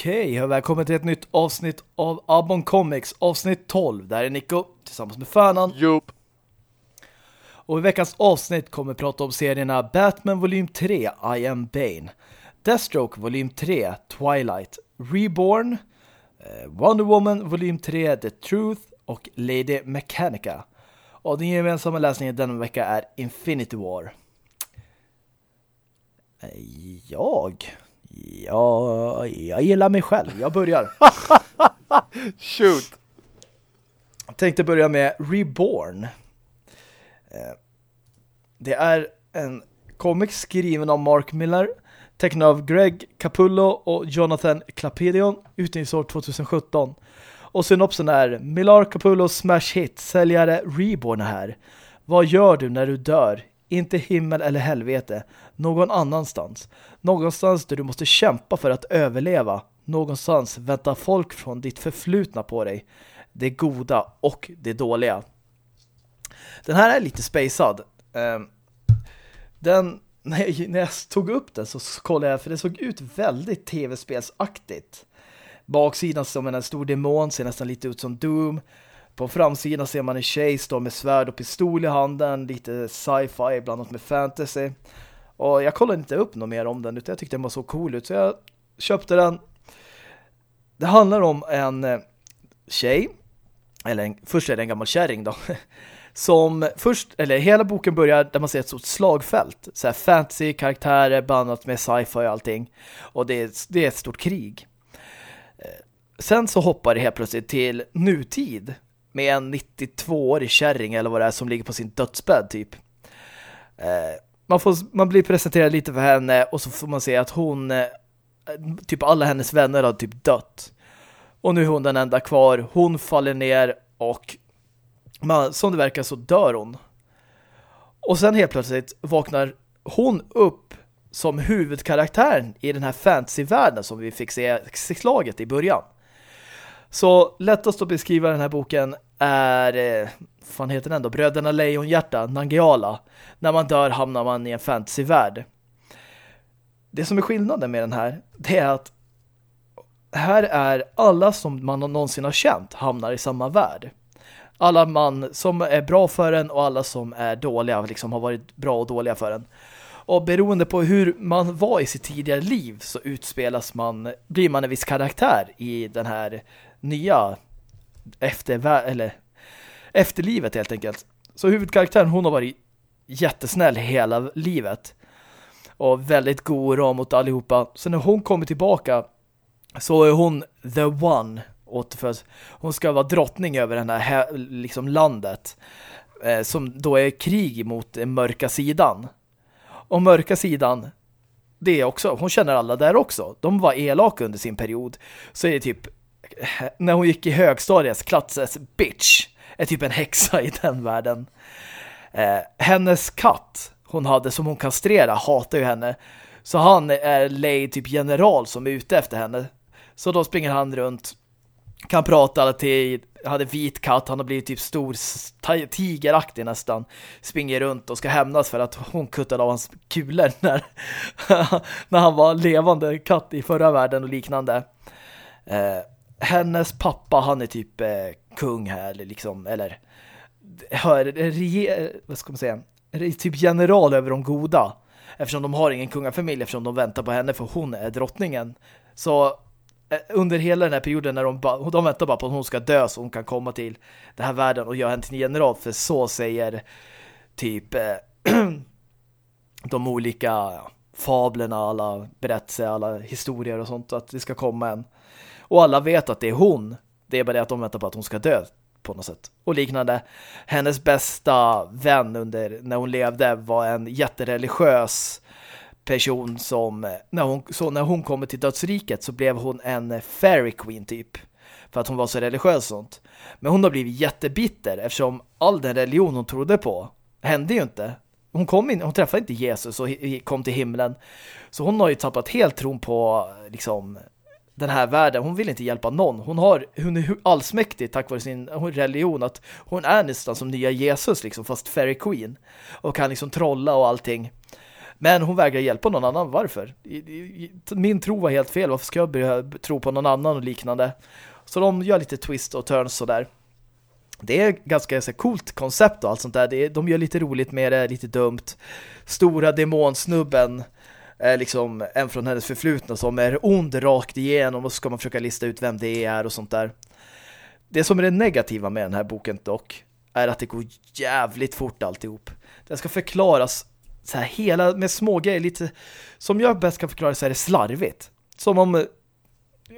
Okej, och välkommen till ett nytt avsnitt av Abon Comics, avsnitt 12. Där är Nico tillsammans med Fanan. Jupp. Och i veckans avsnitt kommer vi prata om serierna Batman volym 3, I am Bane. Deathstroke volym 3, Twilight. Reborn, eh, Wonder Woman volym 3, The Truth och Lady Mechanica. Och den gemensamma läsningen denna vecka är Infinity War. Eh, Jag... Ja, jag gillar mig själv. Jag börjar. Shoot. Jag tänkte börja med Reborn. Eh, Det är en comic skriven av Mark Miller, tecknad av Greg Capullo och Jonathan Clapedion, utgivningsår 2017. Och synopsen är Millar Capullos smash hit, säljare Reborn är här. Vad gör du när du dör? Inte himmel eller helvete. Någon annanstans. Någonstans där du måste kämpa för att överleva. Någonstans väntar folk från ditt förflutna på dig. Det goda och det dåliga. Den här är lite spacad. Ehm, den, när jag, när jag tog upp den så kollade jag, för det såg ut väldigt tv-spelsaktigt. Baksidan som en stor demon, ser nästan lite ut som Doom. På framsidan ser man en tjej stå med svärd och pistol i handen, lite sci-fi blandat med fantasy. Och jag kollade inte upp något mer om den, utan jag tyckte den var så cool ut, så jag köpte den. Det handlar om en eh, tjej, eller en, först är det en gammal kärring då, som först, eller hela boken börjar där man ser ett stort slagfält. Så här fantasy, karaktärer, blandat med sci-fi och allting. Och det är, det är ett stort krig. Eh, sen så hoppar det helt plötsligt till nutid med en 92-årig kärring eller vad det är som ligger på sin dödsbädd typ. Eh, man, får, man blir presenterad lite för henne och så får man se att hon, eh, typ alla hennes vänner har typ dött. Och nu är hon den enda kvar. Hon faller ner och man, som det verkar så dör hon. Och sen helt plötsligt vaknar hon upp som huvudkaraktären i den här fantasyvärlden som vi fick se slaget i början. Så lättast att beskriva den här boken är, eh, fan heter den då? Bröderna Lejonhjärta, Nangiala. När man dör hamnar man i en fantasyvärld. Det som är skillnaden med den här, det är att här är alla som man någonsin har känt hamnar i samma värld. Alla man som är bra för en och alla som är dåliga liksom har varit bra och dåliga för en. Och beroende på hur man var i sitt tidigare liv så utspelas man, blir man en viss karaktär i den här nya efter, eller efterlivet helt enkelt. Så huvudkaraktären hon har varit jättesnäll hela livet. Och väldigt god och ram mot allihopa. Så när hon kommer tillbaka så är hon the one återföds. Hon ska vara drottning över den här liksom landet eh, som då är krig mot den mörka sidan. Och mörka sidan det är också, hon känner alla där också. De var elaka under sin period. Så är det typ när hon gick i högstadiet Klatses bitch är typ en häxa i den världen. Eh, hennes katt hon hade som hon kastrera hatar ju henne. Så han är lej typ general som är ute efter henne. Så då springer han runt kan prata till hade vit katt, han har blivit typ stor tigeraktig nästan. Springer runt och ska hämnas för att hon kuttade av hans kulor när, när han var levande katt i förra världen och liknande. Eh, hennes pappa, han är typ eh, kung här liksom, eller hör, reger, vad ska man säga typ general över de goda eftersom de har ingen kungafamilj eftersom de väntar på henne för hon är drottningen. Så eh, under hela den här perioden när de, ba, de väntar bara på att hon ska dö så hon kan komma till den här världen och göra henne till general för så säger typ eh, de olika fablerna, alla berättelser, alla historier och sånt att det ska komma en. Och alla vet att det är hon. Det är bara det att de väntar på att hon ska dö på något sätt. Och liknande. Hennes bästa vän under när hon levde var en jättereligiös person som när hon, så när hon kommer till dödsriket så blev hon en fairy queen typ. För att hon var så religiös och sånt. Men hon har blivit jättebitter eftersom all den religion hon trodde på hände ju inte. Hon, kom in, hon träffade inte Jesus och kom till himlen. Så hon har ju tappat helt tron på liksom den här världen. Hon vill inte hjälpa någon. Hon, har, hon är allsmäktig tack vare sin religion att hon är nästan som nya Jesus liksom, fast fairy queen. Och kan liksom trolla och allting. Men hon vägrar hjälpa någon annan. Varför? Min tro var helt fel. Varför ska jag börja tro på någon annan och liknande? Så de gör lite twist och turns sådär. Det är ganska så coolt koncept och allt sånt där. de gör lite roligt med det, lite dumt. Stora demonsnubben liksom en från hennes förflutna som är ond rakt igenom och så ska man försöka lista ut vem det är och sånt där. Det som är det negativa med den här boken dock är att det går jävligt fort alltihop. Det ska förklaras så här hela med små grejer lite som jag bäst kan förklara så är det slarvigt. Som om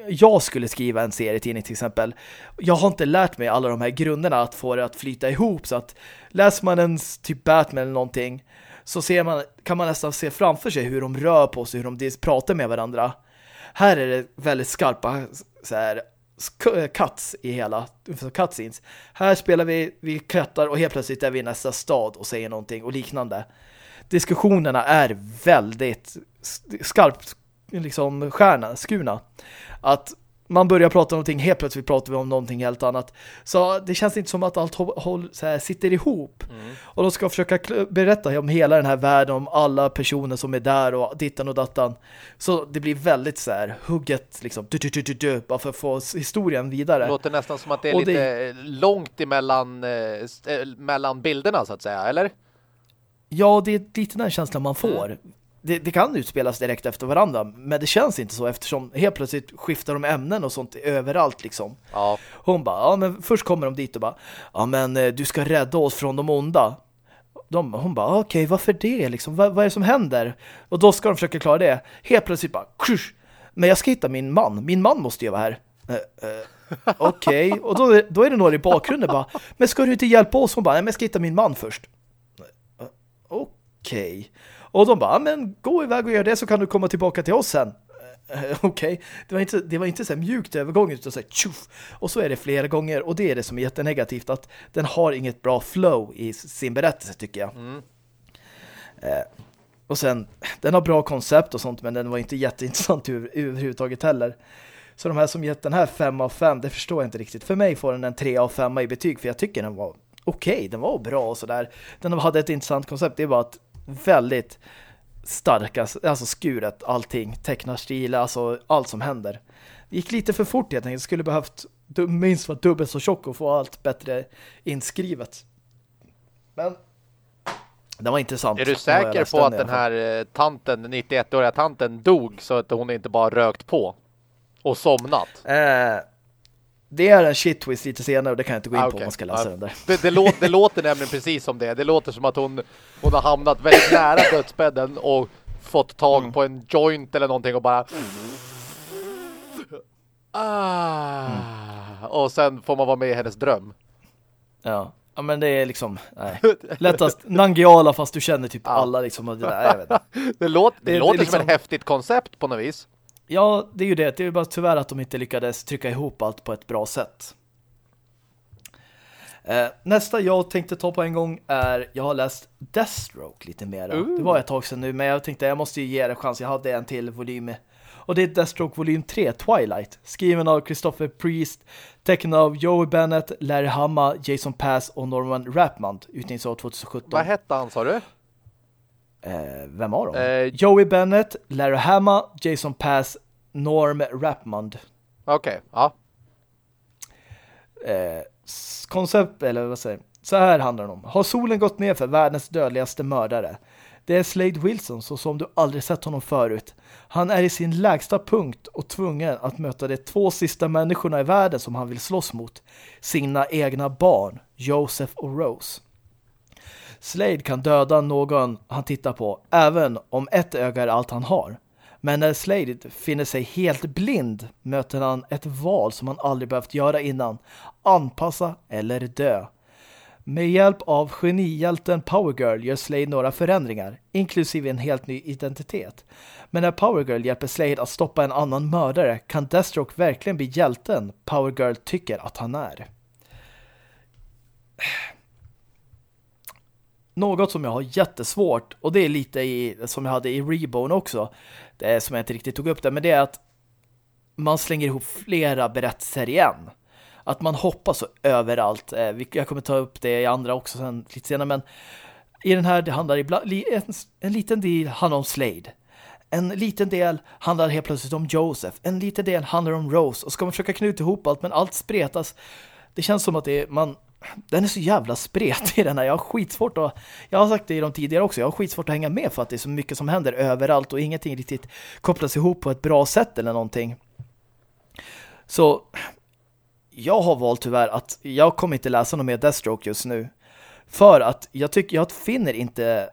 jag skulle skriva en serietidning till exempel. Jag har inte lärt mig alla de här grunderna att få det att flyta ihop så att läser man en typ Batman eller någonting så ser man, kan man nästan se framför sig hur de rör på sig, hur de pratar med varandra. Här är det väldigt skarpa så här, cuts i hela cutscenes. Här spelar vi, vi klättrar och helt plötsligt är vi i nästa stad och säger någonting och liknande. Diskussionerna är väldigt skarpt liksom stjärna, skuna. Att man börjar prata om någonting, helt plötsligt pratar vi om någonting helt annat. Så det känns inte som att allt håll, här, sitter ihop. Mm. Och de ska försöka berätta om hela den här världen, om alla personer som är där och dittan och dattan. Så det blir väldigt så här hugget liksom, du, du, du, du, bara för att få historien vidare. Det låter nästan som att det är och lite det... långt emellan eh, mellan bilderna så att säga, eller? Ja, det är lite den känslan man får. Mm det, det, kan utspelas direkt efter varandra men det känns inte så eftersom helt plötsligt skiftar de ämnen och sånt överallt liksom. Ja. Hon bara, ja men först kommer de dit och bara, ja men eh, du ska rädda oss från de onda. De, hon bara, okej okay, varför det liksom? Vad, vad, är det som händer? Och då ska de försöka klara det. Helt plötsligt bara, krusch, men jag ska hitta min man. Min man måste ju vara här. Uh, uh, okej, okay. och då, då är det några i bakgrunden bara, men ska du inte hjälpa oss? Hon bara, nej men jag ska hitta min man först. Okej. Okay. Och de bara, men gå iväg och gör det så kan du komma tillbaka till oss sen. Uh, Okej, okay. det var inte, det var inte så mjukt övergång utan så här, tjuff. Och så är det flera gånger och det är det som är jättenegativt att den har inget bra flow i sin berättelse tycker jag. Mm. Uh, och sen, den har bra koncept och sånt men den var inte jätteintressant över, överhuvudtaget heller. Så de här som gett den här 5 av 5, det förstår jag inte riktigt. För mig får den en 3 av 5 i betyg för jag tycker den var okej, okay, den var bra och sådär. Den hade ett intressant koncept, det är bara att väldigt starka, alltså skuret, allting, tecknarstil, alltså allt som händer. Det gick lite för fort helt enkelt, skulle behövt minst vara dubbelt så tjock och få allt bättre inskrivet. Men det var intressant. Är du säker på att den här eh, tanten, 91-åriga tanten dog så att hon inte bara rökt på och somnat? Eh, det är en shit twist lite senare och det kan jag inte gå in ah, okay. på om man ska läsa ah, den där. Det, det, låter, det låter nämligen precis som det. Det låter som att hon, hon har hamnat väldigt nära dödsbädden och fått tag mm. på en joint eller någonting och bara... Ah, mm. Och sen får man vara med i hennes dröm. Ja. Ja men det är liksom nej. lättast Nangiala fast du känner typ alla liksom och det där, jag vet det låter, det, det låter det liksom... som ett häftigt koncept på något vis. Ja, det är ju det. Det är bara tyvärr att de inte lyckades trycka ihop allt på ett bra sätt. Eh, nästa jag tänkte ta på en gång är jag har läst Deathstroke lite mer. Det var ett tag sedan nu, men jag tänkte jag måste ju ge det en chans. Jag hade en till volym. Och det är Deathstroke volym 3, Twilight. Skriven av Christopher Priest, tecknad av Joey Bennett, Larry Hama, Jason Pass och Norman Rapmond. Utgivningsår 2017. Vad hette han, sa du? Eh, vem av dem? Eh, Joey Bennett, Larry Hama, Jason Pass, Norm Rapmond. Okej, okay, ja. Eh, koncept, eller vad säger Så här handlar det om. Har solen gått ner för världens dödligaste mördare? Det är Slade Wilson så som du aldrig sett honom förut. Han är i sin lägsta punkt och tvungen att möta de två sista människorna i världen som han vill slåss mot. Sina egna barn, Joseph och Rose. Slade kan döda någon han tittar på, även om ett öga är allt han har. Men när Slade finner sig helt blind möter han ett val som han aldrig behövt göra innan. Anpassa eller dö. Med hjälp av genihjälten Power Girl gör Slade några förändringar, inklusive en helt ny identitet. Men när Power Girl hjälper Slade att stoppa en annan mördare kan Deathstroke verkligen bli hjälten Power Girl tycker att han är. något som jag har jättesvårt och det är lite i, som jag hade i Rebone också det som jag inte riktigt tog upp det men det är att man slänger ihop flera berättelser igen att man hoppas så överallt eh, jag kommer ta upp det i andra också sen, lite senare men i den här det handlar ibland, en, en liten del handlar om Slade. En liten del handlar helt plötsligt om Joseph. En liten del handlar om Rose. Och ska man försöka knyta ihop allt, men allt spretas. Det känns som att det är, man... Den är så jävla spretig den här. Jag har skitsvårt att... Jag har sagt det i de tidigare också. Jag har skitsvårt att hänga med för att det är så mycket som händer överallt och ingenting riktigt kopplas ihop på ett bra sätt eller någonting. Så jag har valt tyvärr att jag kommer inte läsa något mer Deathstroke just nu. För att jag tycker jag finner inte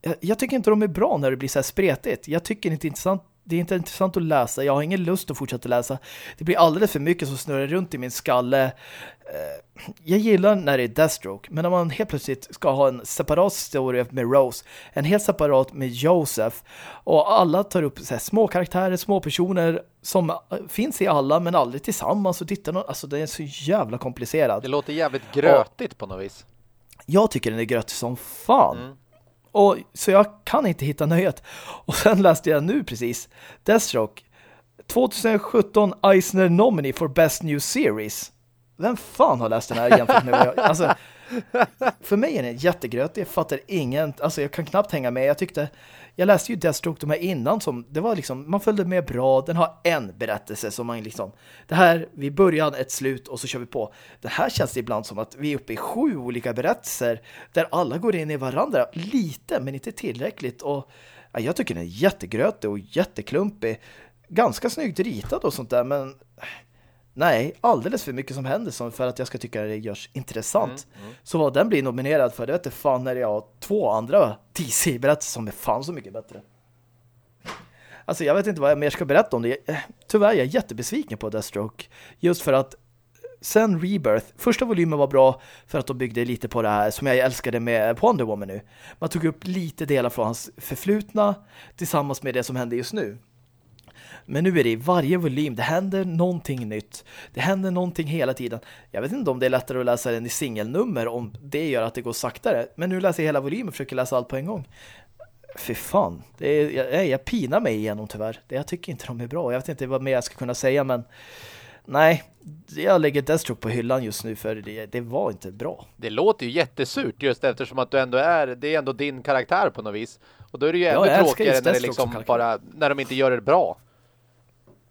jag, jag, tycker inte de är bra när det blir så här spretigt. Jag tycker inte intressant det är inte intressant att läsa. Jag har ingen lust att fortsätta läsa. Det blir alldeles för mycket som snurrar runt i min skalle. Eh, jag gillar när det är Deathstroke, men när man helt plötsligt ska ha en separat story med Rose, en helt separat med Joseph, och alla tar upp så här, små karaktärer, små personer som finns i alla, men aldrig tillsammans och tittar någon, alltså det är så jävla komplicerat. Det låter jävligt grötigt och, på något vis. Jag tycker den är grötig som fan. Mm. Och, så jag kan inte hitta nöjet. Och sen läste jag nu precis Deathstroke 2017 Eisner nominee for Best New Series. Vem fan har läst den här jämfört med vad jag... Alltså, för mig är den jättegrötig, Jag fattar ingen... Alltså jag kan knappt hänga med. Jag tyckte jag läste ju Deathstroke de här innan som det var liksom, man följde med bra. Den har en berättelse som man liksom, det här, vi börjar ett slut och så kör vi på. Det här känns det ibland som att vi är uppe i sju olika berättelser där alla går in i varandra lite men inte tillräckligt och ja, jag tycker den är jättegrötig och jätteklumpig. Ganska snyggt ritad och sånt där men Nej, alldeles för mycket som händer för att jag ska tycka att det görs intressant. Mm, mm. Så vad den blir nominerad för, det vet fan när jag har två andra DC-berättelser som är fan så mycket bättre. Alltså jag vet inte vad jag mer ska berätta om det. Eh, tyvärr är jag jättebesviken på Deathstroke. Just för att sen Rebirth, första volymen var bra för att de byggde lite på det här som jag älskade med Wonder Woman nu. Man tog upp lite delar från hans förflutna tillsammans med det som händer just nu. Men nu är det i varje volym, det händer någonting nytt. Det händer någonting hela tiden. Jag vet inte om det är lättare att läsa den i singelnummer om det gör att det går saktare. Men nu läser jag hela volymen och försöker läsa allt på en gång. Fy fan, det är, jag, jag pinar mig igenom tyvärr. Det, jag tycker inte de är bra. Jag vet inte vad mer jag ska kunna säga, men nej, jag lägger Deathstroke på hyllan just nu för det, det, var inte bra. Det låter ju jättesurt just eftersom att du ändå är, det är ändå din karaktär på något vis. Och då är det ju ännu ja, tråkigare när, det liksom bara, när de inte gör det bra.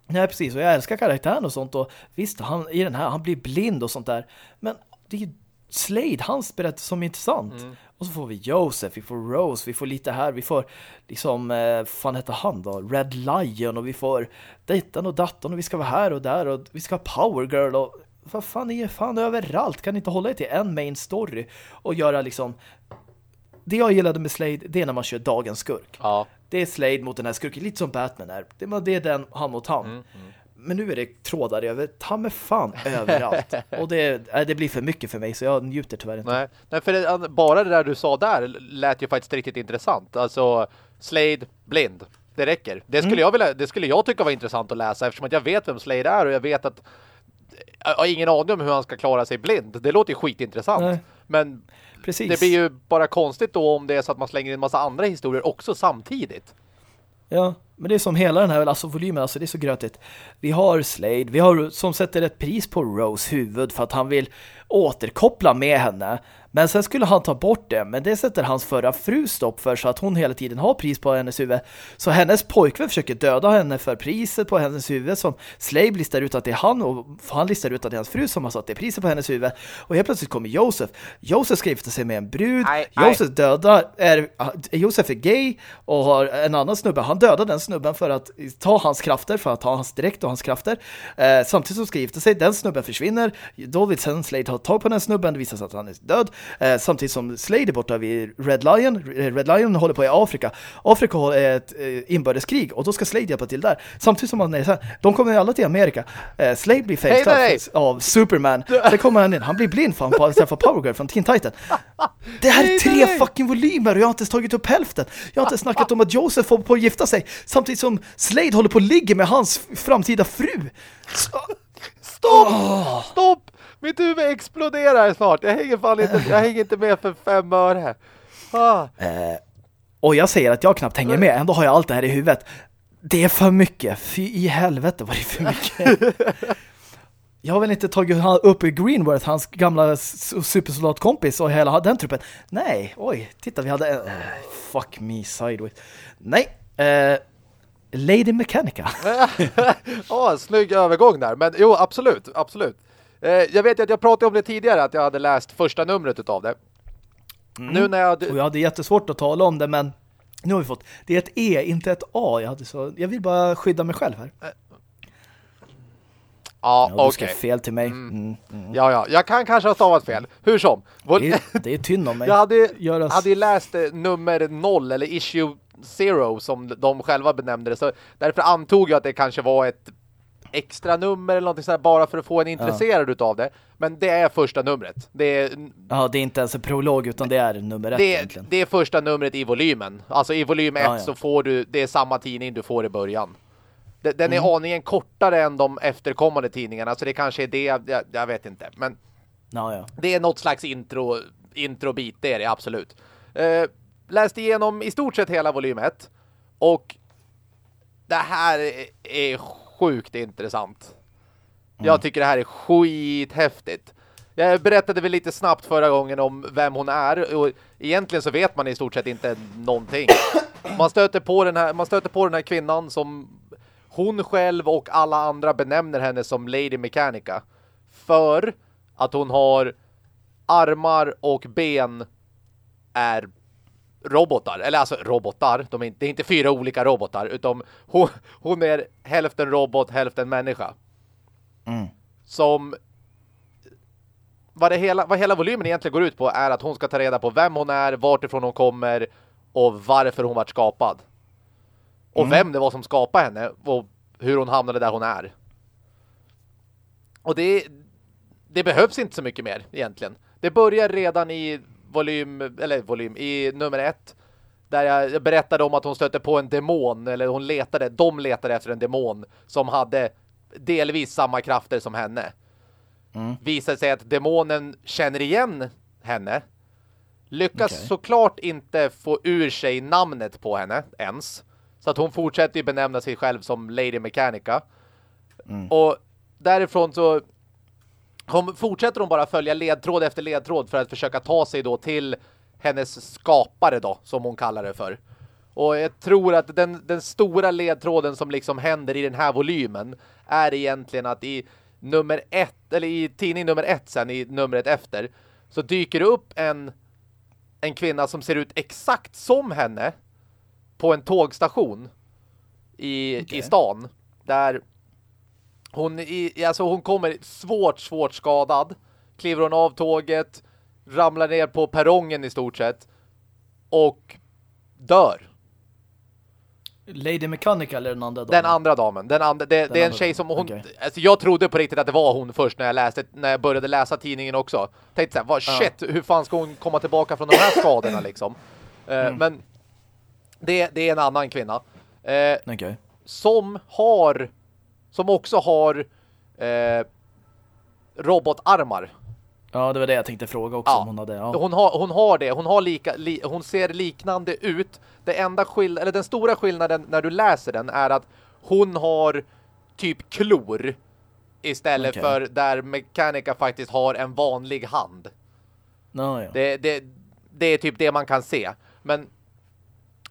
Nej, precis. Och jag älskar karaktären och sånt. Och visst, han, i den här, han blir blind och sånt där. Men det är ju Slade, hans berättelse som är intressant. Mm. Och så får vi Joseph, vi får Rose, vi får lite här, vi får liksom, eh, fan heter han då? Red Lion och vi får dittan och dattan och vi ska vara här och där och vi ska ha Power Girl och vad fan är fan överallt? Kan inte hålla er till en main story och göra liksom det jag gillade med Slade, det är när man kör dagens skurk. Ja. Det är Slade mot den här skurken, lite som Batman är. Det, det är den han mot han. Mm, mm. Men nu är det trådar över, ta med fan överallt. Och det, det blir för mycket för mig så jag njuter tyvärr inte. Nej, Nej för det, bara det där du sa där lät ju faktiskt riktigt intressant. Alltså Slade, blind. Det räcker. Det skulle, mm. jag vilja, det skulle jag tycka var intressant att läsa eftersom att jag vet vem Slade är och jag vet att jag har ingen aning om hur han ska klara sig blind. Det låter ju skitintressant. Nej. Men Precis. Det blir ju bara konstigt då om det är så att man slänger in en massa andra historier också samtidigt. Ja, men det är som hela den här alltså volymen, alltså det är så grötigt. Vi har Slade, vi har som sätter ett pris på Rose huvud för att han vill återkoppla med henne. Men sen skulle han ta bort det, men det sätter hans förra fru stopp för så att hon hela tiden har pris på hennes huvud. Så hennes pojkvän försöker döda henne för priset på hennes huvud som Slave listar ut att det är han och han listar ut att det är hans fru som har satt det priset på hennes huvud. Och helt plötsligt kommer Josef. Josef ska gifta sig med en brud. Aj, Josef dödar, är, Josef är gay och har en annan snubbe. Han dödar den snubben för att ta hans krafter, för att ta hans direkt och hans krafter. Eh, samtidigt som ska gifta sig, den snubben försvinner. Då vill sen Slade ta tag på den snubben, det visar sig att han är död. Eh, samtidigt som Slade är borta vid Red Lion. Red Lion håller på i Afrika. Afrika är ett eh, inbördeskrig och då ska Slade hjälpa till där. Samtidigt som han är så här, de kommer alla till Amerika. Eh, Slade blir faced hey, av Superman. Sen kommer han in, han blir blind för han träffar Power Girl från Teen Titan. Det här är tre fucking volymer och jag har inte tagit upp hälften. Jag har inte snackat om att Joseph håller på att gifta sig samtidigt som Slade håller på att ligga med hans framtida fru. Stopp! Oh. Stopp! Mitt huvud exploderar snart. Jag hänger fan inte, jag hänger inte med för fem öre. Ah. Eh, och jag säger att jag knappt hänger med. Ändå har jag allt det här i huvudet. Det är för mycket. Fy i helvete var det för mycket. jag har väl inte tagit upp Greenworth, hans gamla supersoldatkompis och hela den truppen. Nej, oj, titta vi hade en... Uh, fuck me sideways. Nej, uh, Lady Mechanica. Ja, oh, snygg övergång där. Men jo, absolut, absolut. Uh, jag vet att jag pratade om det tidigare, att jag hade läst första numret utav det. Mm. Nu när jag... Och jag hade jättesvårt att tala om det, men nu har vi fått... Det är ett E, inte ett A. Jag, hade så... jag vill bara skydda mig själv här. Ja, ja okej. Okay. fel till mig. Mm. Mm, mm. Ja, ja. Jag kan kanske ha stavat fel. Hur som. Det är, det är tynd om mig. jag hade, Göras... hade läst eh, nummer 0 eller issue 0 som de själva benämnde det. Så därför antog jag att det kanske var ett extra nummer eller någonting sådär bara för att få en intresserad ja. utav det. Men det är första numret. Det är, ja, det är inte ens en prolog utan det är nummer ett det, egentligen. Det är första numret i volymen. Alltså i volym 1 ja, ja. så får du, det är samma tidning du får i början. Den är mm. aningen kortare än de efterkommande tidningarna så det kanske är det, jag, jag vet inte. Men ja, det är något slags intro, introbit, det är det absolut. Uh, läste igenom i stort sett hela volym 1 och det här är sjukt intressant. Mm. Jag tycker det här är skithäftigt. Jag berättade väl lite snabbt förra gången om vem hon är och egentligen så vet man i stort sett inte någonting. Man stöter på den här, man stöter på den här kvinnan som hon själv och alla andra benämner henne som Lady Mechanica. För att hon har armar och ben är robotar. Eller alltså robotar. De är inte, det är inte fyra olika robotar. Utan hon, hon är hälften robot, hälften människa. Mm. Som vad, det hela, vad hela volymen egentligen går ut på är att hon ska ta reda på vem hon är, vart ifrån hon kommer och varför hon varit skapad. Och mm. vem det var som skapade henne och hur hon hamnade där hon är. Och det, det behövs inte så mycket mer egentligen. Det börjar redan i volym, eller volym, i nummer ett. Där jag berättade om att hon stötte på en demon, eller hon letade, de letade efter en demon som hade delvis samma krafter som henne. Mm. Visade sig att demonen känner igen henne. Lyckas okay. såklart inte få ur sig namnet på henne ens. Så att hon fortsätter ju benämna sig själv som Lady Mechanica. Mm. Och därifrån så hon, fortsätter hon bara följa ledtråd efter ledtråd för att försöka ta sig då till hennes skapare då, som hon kallar det för. Och jag tror att den, den stora ledtråden som liksom händer i den här volymen är egentligen att i nummer ett, eller i tidning nummer ett sen, i numret efter, så dyker det upp en, en kvinna som ser ut exakt som henne på en tågstation i, okay. i stan. Där hon, i, alltså hon kommer svårt, svårt skadad. Kliver hon av tåget, ramlar ner på perrongen i stort sett och dör. Lady Mechanica eller den andra damen? Den andra damen. Den andra, det, den det är en tjej som hon... Okay. Alltså jag trodde på riktigt att det var hon först när jag läste när jag började läsa tidningen också. Tänkte såhär, vad shit, ja. hur fan ska hon komma tillbaka från de här skadorna liksom? Eh, mm. men det, det är en annan kvinna. Uh, okay. Som har som också har eh, robotarmar. Ja, det var det jag tänkte fråga också ja. om hon hade. Ja. Hon, har, hon har det. Hon, har lika, li, hon ser liknande ut. Det enda skill eller den stora skillnaden när du läser den är att hon har typ klor istället okay. för där Mechanica faktiskt har en vanlig hand. No, ja. det, det, det är typ det man kan se. Men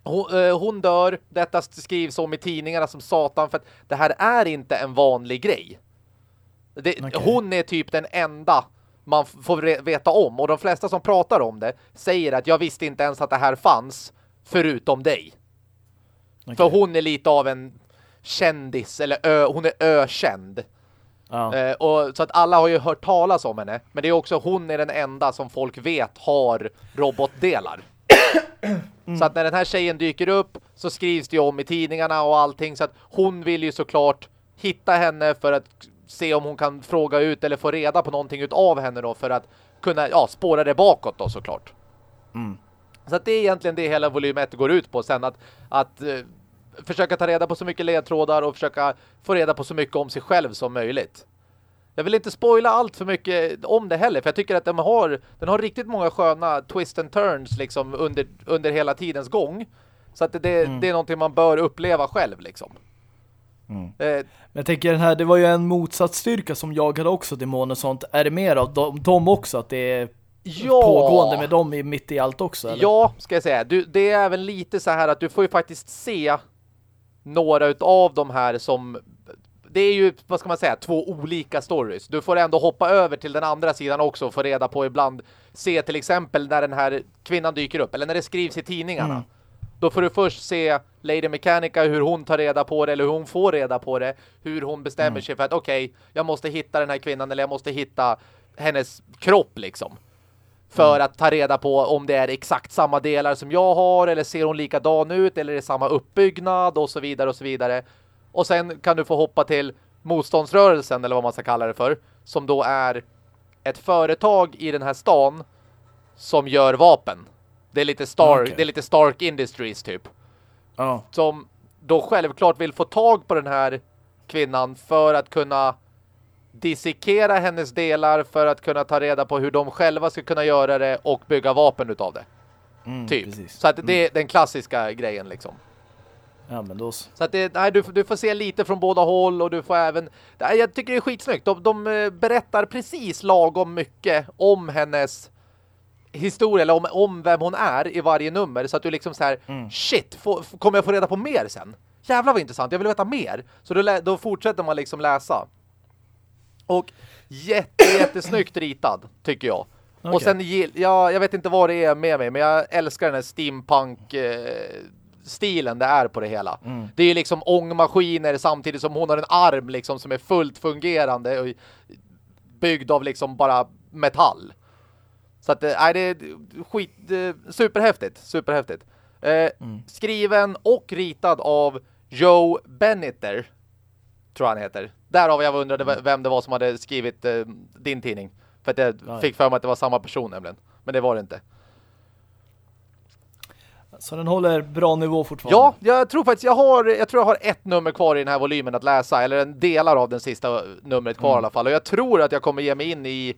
hon, eh, hon, dör, detta skrivs om i tidningarna som satan för att det här är inte en vanlig grej. Det, okay. Hon är typ den enda man får veta om och de flesta som pratar om det säger att jag visste inte ens att det här fanns förutom dig. Okay. För hon är lite av en kändis eller ö, hon är ökänd. Ja. Eh, och, så att alla har ju hört talas om henne. Men det är också hon är den enda som folk vet har robotdelar. Mm. Så att när den här tjejen dyker upp så skrivs det om i tidningarna och allting. Så att hon vill ju såklart hitta henne för att se om hon kan fråga ut eller få reda på någonting av henne då för att kunna ja, spåra det bakåt då såklart. Mm. Så att det är egentligen det hela volym 1 går ut på sen att, att uh, försöka ta reda på så mycket ledtrådar och försöka få reda på så mycket om sig själv som möjligt. Jag vill inte spoila allt för mycket om det heller för jag tycker att de har, den har riktigt många sköna twist and turns liksom under, under hela tidens gång. Så att det, det, mm. det är någonting man bör uppleva själv liksom. Mm. Eh, Men jag tänker den här, det var ju en motsatsstyrka som jagade också demoner och sånt. Är det mer av dem, dem också? Att det är ja. pågående med dem mitt i allt också? Eller? Ja, ska jag säga. Du, det är även lite så här att du får ju faktiskt se några av de här som det är ju, vad ska man säga, två olika stories. Du får ändå hoppa över till den andra sidan också och få reda på ibland, se till exempel när den här kvinnan dyker upp, eller när det skrivs i tidningarna. Mm. Då får du först se Lady Mechanica, hur hon tar reda på det, eller hur hon får reda på det, hur hon bestämmer mm. sig för att okej, okay, jag måste hitta den här kvinnan, eller jag måste hitta hennes kropp liksom. För mm. att ta reda på om det är exakt samma delar som jag har, eller ser hon likadan ut, eller är det samma uppbyggnad, och så vidare och så vidare. Och sen kan du få hoppa till motståndsrörelsen eller vad man ska kalla det för. Som då är ett företag i den här stan som gör vapen. Det är lite, Star, okay. det är lite Stark Industries typ. Oh. Som då självklart vill få tag på den här kvinnan för att kunna dissekera hennes delar för att kunna ta reda på hur de själva ska kunna göra det och bygga vapen utav det. Mm, typ. Precis. Så att det är mm. den klassiska grejen liksom. Ja, men då... Så att det, nej, du, du får se lite från båda håll och du får även... Nej, jag tycker det är skitsnyggt. De, de eh, berättar precis lagom mycket om hennes historia eller om, om vem hon är i varje nummer så att du liksom så här mm. shit, få, kommer jag få reda på mer sen? Jävlar vad intressant, jag vill veta mer. Så då, då fortsätter man liksom läsa. Och jätte, jättesnyggt ritad, tycker jag. Okay. Och sen, ja, jag vet inte vad det är med mig, men jag älskar den här steampunk eh, stilen det är på det hela. Mm. Det är liksom ångmaskiner samtidigt som hon har en arm liksom som är fullt fungerande och byggd av liksom bara metall. Så att äh, det är skit äh, superhäftigt, superhäftigt. Eh, mm. Skriven och ritad av Joe Bennetter tror han heter. Därav jag undrade mm. vem det var som hade skrivit eh, din tidning. För att jag Nej. fick för mig att det var samma person nämligen. Men det var det inte. Så den håller bra nivå fortfarande. Ja, jag tror faktiskt jag har jag tror jag har ett nummer kvar i den här volymen att läsa eller en delar av den sista numret kvar mm. i alla fall och jag tror att jag kommer ge mig in i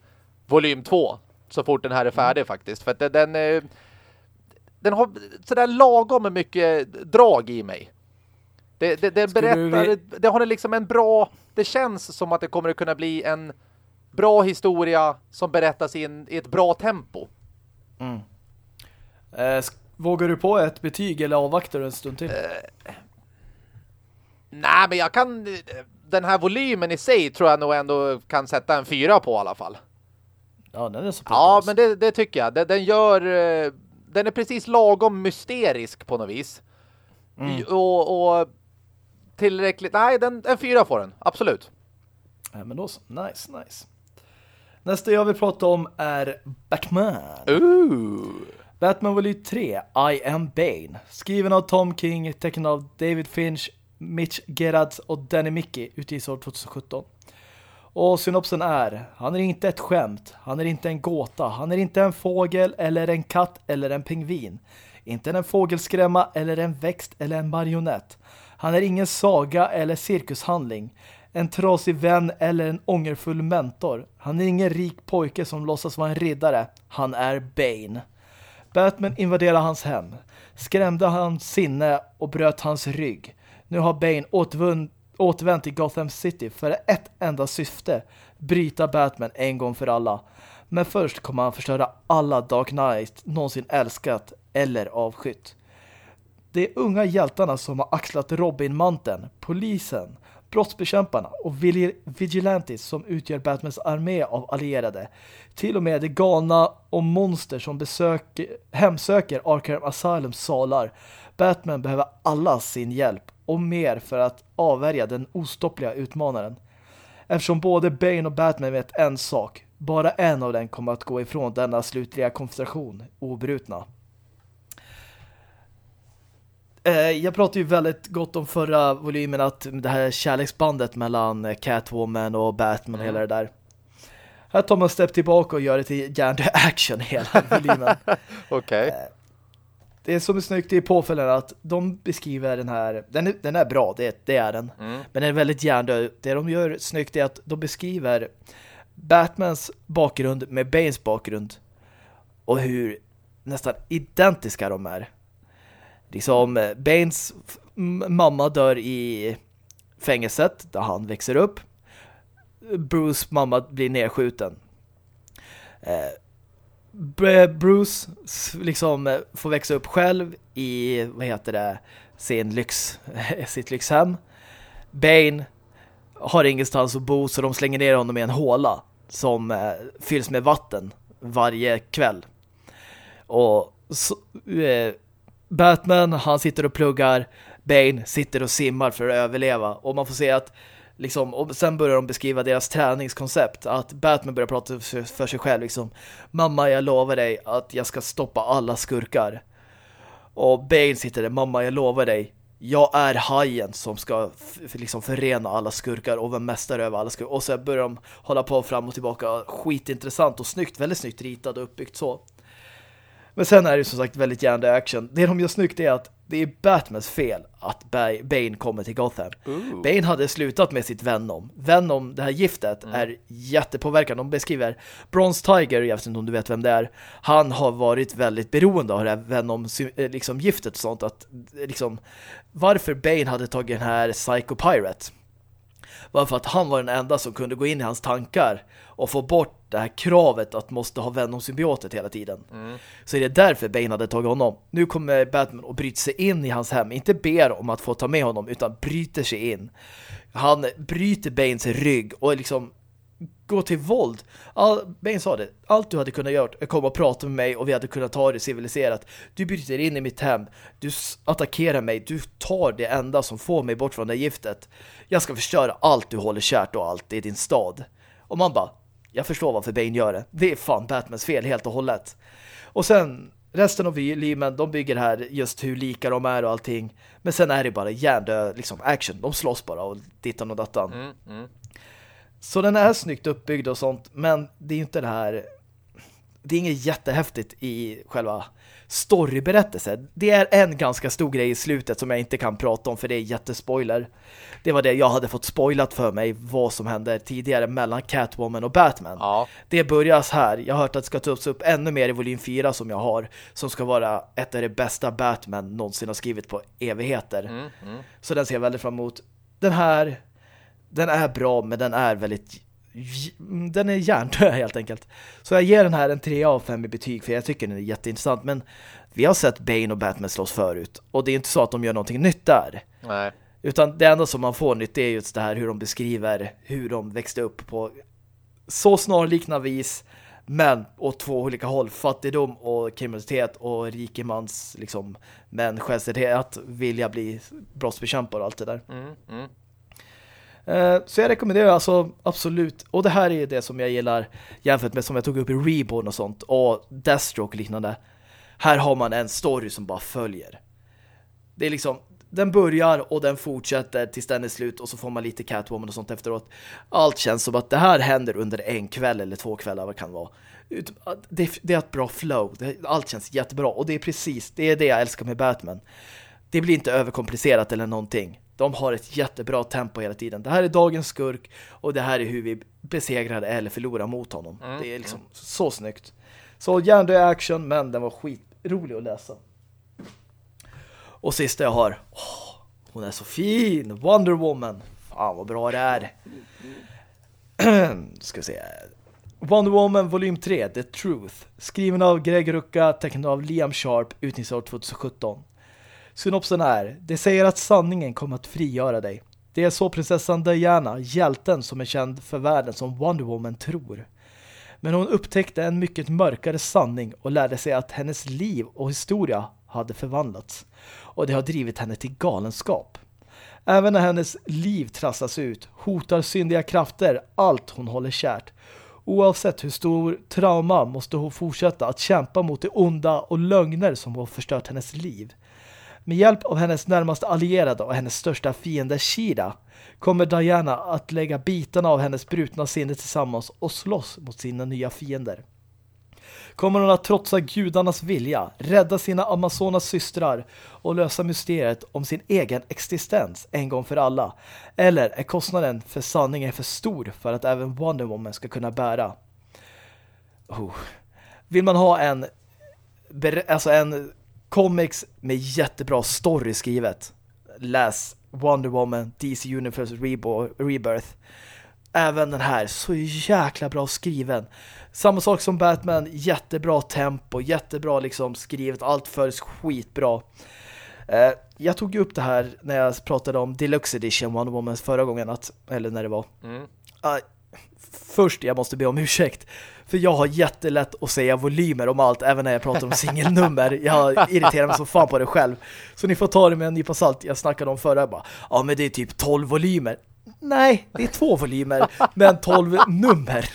volym 2 så fort den här är färdig mm. faktiskt för att den den, eh, den har sådär lagom mycket drag i mig. Det, det, det berättar, vi... det har liksom en bra det känns som att det kommer att kunna bli en bra historia som berättas i, en, i ett bra tempo. Mm. Eh, Vågar du på ett betyg eller avvaktar du en stund till? Uh, nej, men jag kan... Den här volymen i sig tror jag nog ändå kan sätta en fyra på i alla fall. Ja, den är så Ja, men det, det, tycker jag. Den, den, gör... Eh, den är precis lagom mysterisk på något vis. Mm. Och, och, tillräckligt... Nej, den, en fyra får den. Absolut. Ja, men då så. Nice, nice. Nästa jag vill prata om är Batman. Ooh. Batman volym 3, I am Bane. Skriven av Tom King, tecknad av David Finch, Mitch Gerards och Danny Mickey, utges år 2017. Och synopsen är, han är inte ett skämt, han är inte en gåta, han är inte en fågel eller en katt eller en pingvin. Inte en fågelskrämma eller en växt eller en marionett. Han är ingen saga eller cirkushandling. En trasig vän eller en ångerfull mentor. Han är ingen rik pojke som låtsas vara en riddare. Han är Bane. Batman invaderade hans hem, skrämde hans sinne och bröt hans rygg. Nu har Bane återvänt till Gotham City för ett enda syfte, bryta Batman en gång för alla. Men först kommer han förstöra alla Dark Knight någonsin älskat eller avskytt. De unga hjältarna som har axlat Robin-manteln, polisen, brottsbekämparna och vigilantes som utgör Batmans armé av allierade. Till och med de galna och monster som besök, hemsöker Arkham Asylums salar. Batman behöver alla sin hjälp och mer för att avvärja den ostoppliga utmanaren. Eftersom både Bane och Batman vet en sak. Bara en av dem kommer att gå ifrån denna slutliga konfrontation obrutna. Eh, jag pratade ju väldigt gott om förra volymen att det här kärleksbandet mellan Catwoman och Batman och hela mm. det där. Här tar man steg tillbaka och gör det till hjärndö action hela volymen. Okej. Okay. Eh, det är som snyggt i påföljande att de beskriver den här, den är, den är bra, det, det är den. Mm. Men den är väldigt hjärndöd. Det de gör snyggt är att de beskriver Batmans bakgrund med Banes bakgrund och hur nästan identiska de är liksom eh, Banes mamma dör i fängelset där han växer upp. Bruce mamma blir nedskjuten. Eh, Bruce liksom eh, får växa upp själv i, vad heter det, sin lyx, sitt lyxhem. Bane har ingenstans att bo så de slänger ner honom i en håla som eh, fylls med vatten varje kväll. Och så, eh, Batman, han sitter och pluggar. Bane sitter och simmar för att överleva. Och man får se att liksom, och sen börjar de beskriva deras träningskoncept. Att Batman börjar prata för sig själv. Liksom, Mamma, jag lovar dig att jag ska stoppa alla skurkar. Och Bane sitter där. Mamma, jag lovar dig. Jag är hajen som ska liksom förena alla skurkar och vara mästare över alla skurkar. Och så börjar de hålla på fram och tillbaka. Skitintressant och snyggt. Väldigt snyggt ritat och uppbyggt så. Men sen är det som sagt väldigt gärna action. Det de gör snyggt är att det är Batmans fel att Bane kommer till Gotham. Ooh. Bane hade slutat med sitt Venom. Venom, det här giftet, mm. är jättepåverkan. De beskriver Bronze Tiger, jag vet inte om du vet vem det är. Han har varit väldigt beroende av det här Venom-giftet liksom, och sånt. Att, liksom, varför Bane hade tagit den här Psycho Pirate var för att han var den enda som kunde gå in i hans tankar och få bort det här kravet att måste ha Venom-symbiotet hela tiden. Mm. Så är det därför Bane hade tagit honom. Nu kommer Batman och bryter sig in i hans hem. Inte ber om att få ta med honom utan bryter sig in. Han bryter Banes rygg och liksom gå till våld. All, Bane sa det. Allt du hade kunnat göra är komma och prata med mig och vi hade kunnat ta det civiliserat. Du bryter in i mitt hem. Du attackerar mig. Du tar det enda som får mig bort från det giftet. Jag ska förstöra allt du håller kärt och allt i din stad. Och man bara, jag förstår varför Bane gör det. Det är fan Batmans fel helt och hållet. Och sen resten av limen, de bygger här just hur lika de är och allting. Men sen är det bara järndö, liksom action. De slåss bara och dittan och dattan. Mm, mm. Så den är snyggt uppbyggd och sånt, men det är ju inte det här det är inget jättehäftigt i själva storyberättelsen. Det är en ganska stor grej i slutet som jag inte kan prata om för det är jättespoiler. Det var det jag hade fått spoilat för mig vad som hände tidigare mellan Catwoman och Batman. Ja. Det börjas här. Jag har hört att det ska tas upp ännu mer i volym 4 som jag har som ska vara ett av de bästa Batman någonsin har skrivit på evigheter. Mm, mm. Så den ser jag väldigt fram emot. Den här den är bra men den är väldigt den är hjärndöd helt enkelt. Så jag ger den här en 3 av 5 i betyg för jag tycker den är jätteintressant. Men vi har sett Bane och Batman slåss förut. Och det är inte så att de gör någonting nytt där. Nej. Utan det enda som man får nytt är just det här hur de beskriver hur de växte upp på så snarlikna vis men åt två olika håll. Fattigdom och kriminalitet och rikemans liksom, men att vilja bli brottsbekämpare och allt det där. Mm, mm. Eh, så jag rekommenderar alltså absolut. Och det här är det som jag gillar jämfört med som jag tog upp i Reborn och sånt. Och Deathstroke och liknande. Här har man en story som bara följer. Det är liksom, den börjar och den fortsätter tills den är slut och så får man lite Catwoman och sånt efteråt. Allt känns som att det här händer under en kväll eller två kvällar, vad kan det vara. Det, är ett bra flow. Allt känns jättebra och det är precis, det är det jag älskar med Batman. Det blir inte överkomplicerat eller någonting. De har ett jättebra tempo hela tiden. Det här är dagens skurk och det här är hur vi besegrar eller förlorar mot honom. Mm. Det är liksom mm. så snyggt. Så hjärndö action, men den var skitrolig att läsa. Och sista jag har, åh, hon är så fin, Wonder Woman. Fan vad bra det är. Ska vi se. Wonder Woman volym 3, The Truth. Skriven av Greg Rucka, tecknad av Liam Sharp, utgivningsår 2017. Synopsen är, det säger att sanningen kommer att frigöra dig. Det är så prinsessan Diana, hjälten som är känd för världen som Wonder Woman tror. Men hon upptäckte en mycket mörkare sanning och lärde sig att hennes liv och historia hade förvandlats. Och det har drivit henne till galenskap. Även när hennes liv trassas ut hotar syndiga krafter allt hon håller kärt. Oavsett hur stor trauma måste hon fortsätta att kämpa mot det onda och lögner som har förstört hennes liv. Med hjälp av hennes närmaste allierade och hennes största fiende Shira kommer Diana att lägga bitarna av hennes brutna sinne tillsammans och slåss mot sina nya fiender. Kommer hon att trotsa gudarnas vilja, rädda sina Amazonas systrar och lösa mysteriet om sin egen existens en gång för alla? Eller är kostnaden för sanningen för stor för att även Wonder Woman ska kunna bära? Oh. Vill man ha en alltså en comics med jättebra story skrivet. Läs Wonder Woman, DC Universe Rebirth. Även den här, så jäkla bra skriven. Samma sak som Batman, jättebra tempo, jättebra liksom skrivet, allt förs skitbra. Eh, jag tog upp det här när jag pratade om Deluxe Edition Wonder Woman förra gången, att, eller när det var. Mm. Uh, först, jag måste be om ursäkt. För jag har jättelätt att säga volymer om allt, även när jag pratar om singelnummer. Jag irriterar mig så fan på det själv. Så ni får ta det med en nypa salt. Jag snackade om förra, bara, ja men det är typ 12 volymer. Nej, det är två volymer, men 12 nummer.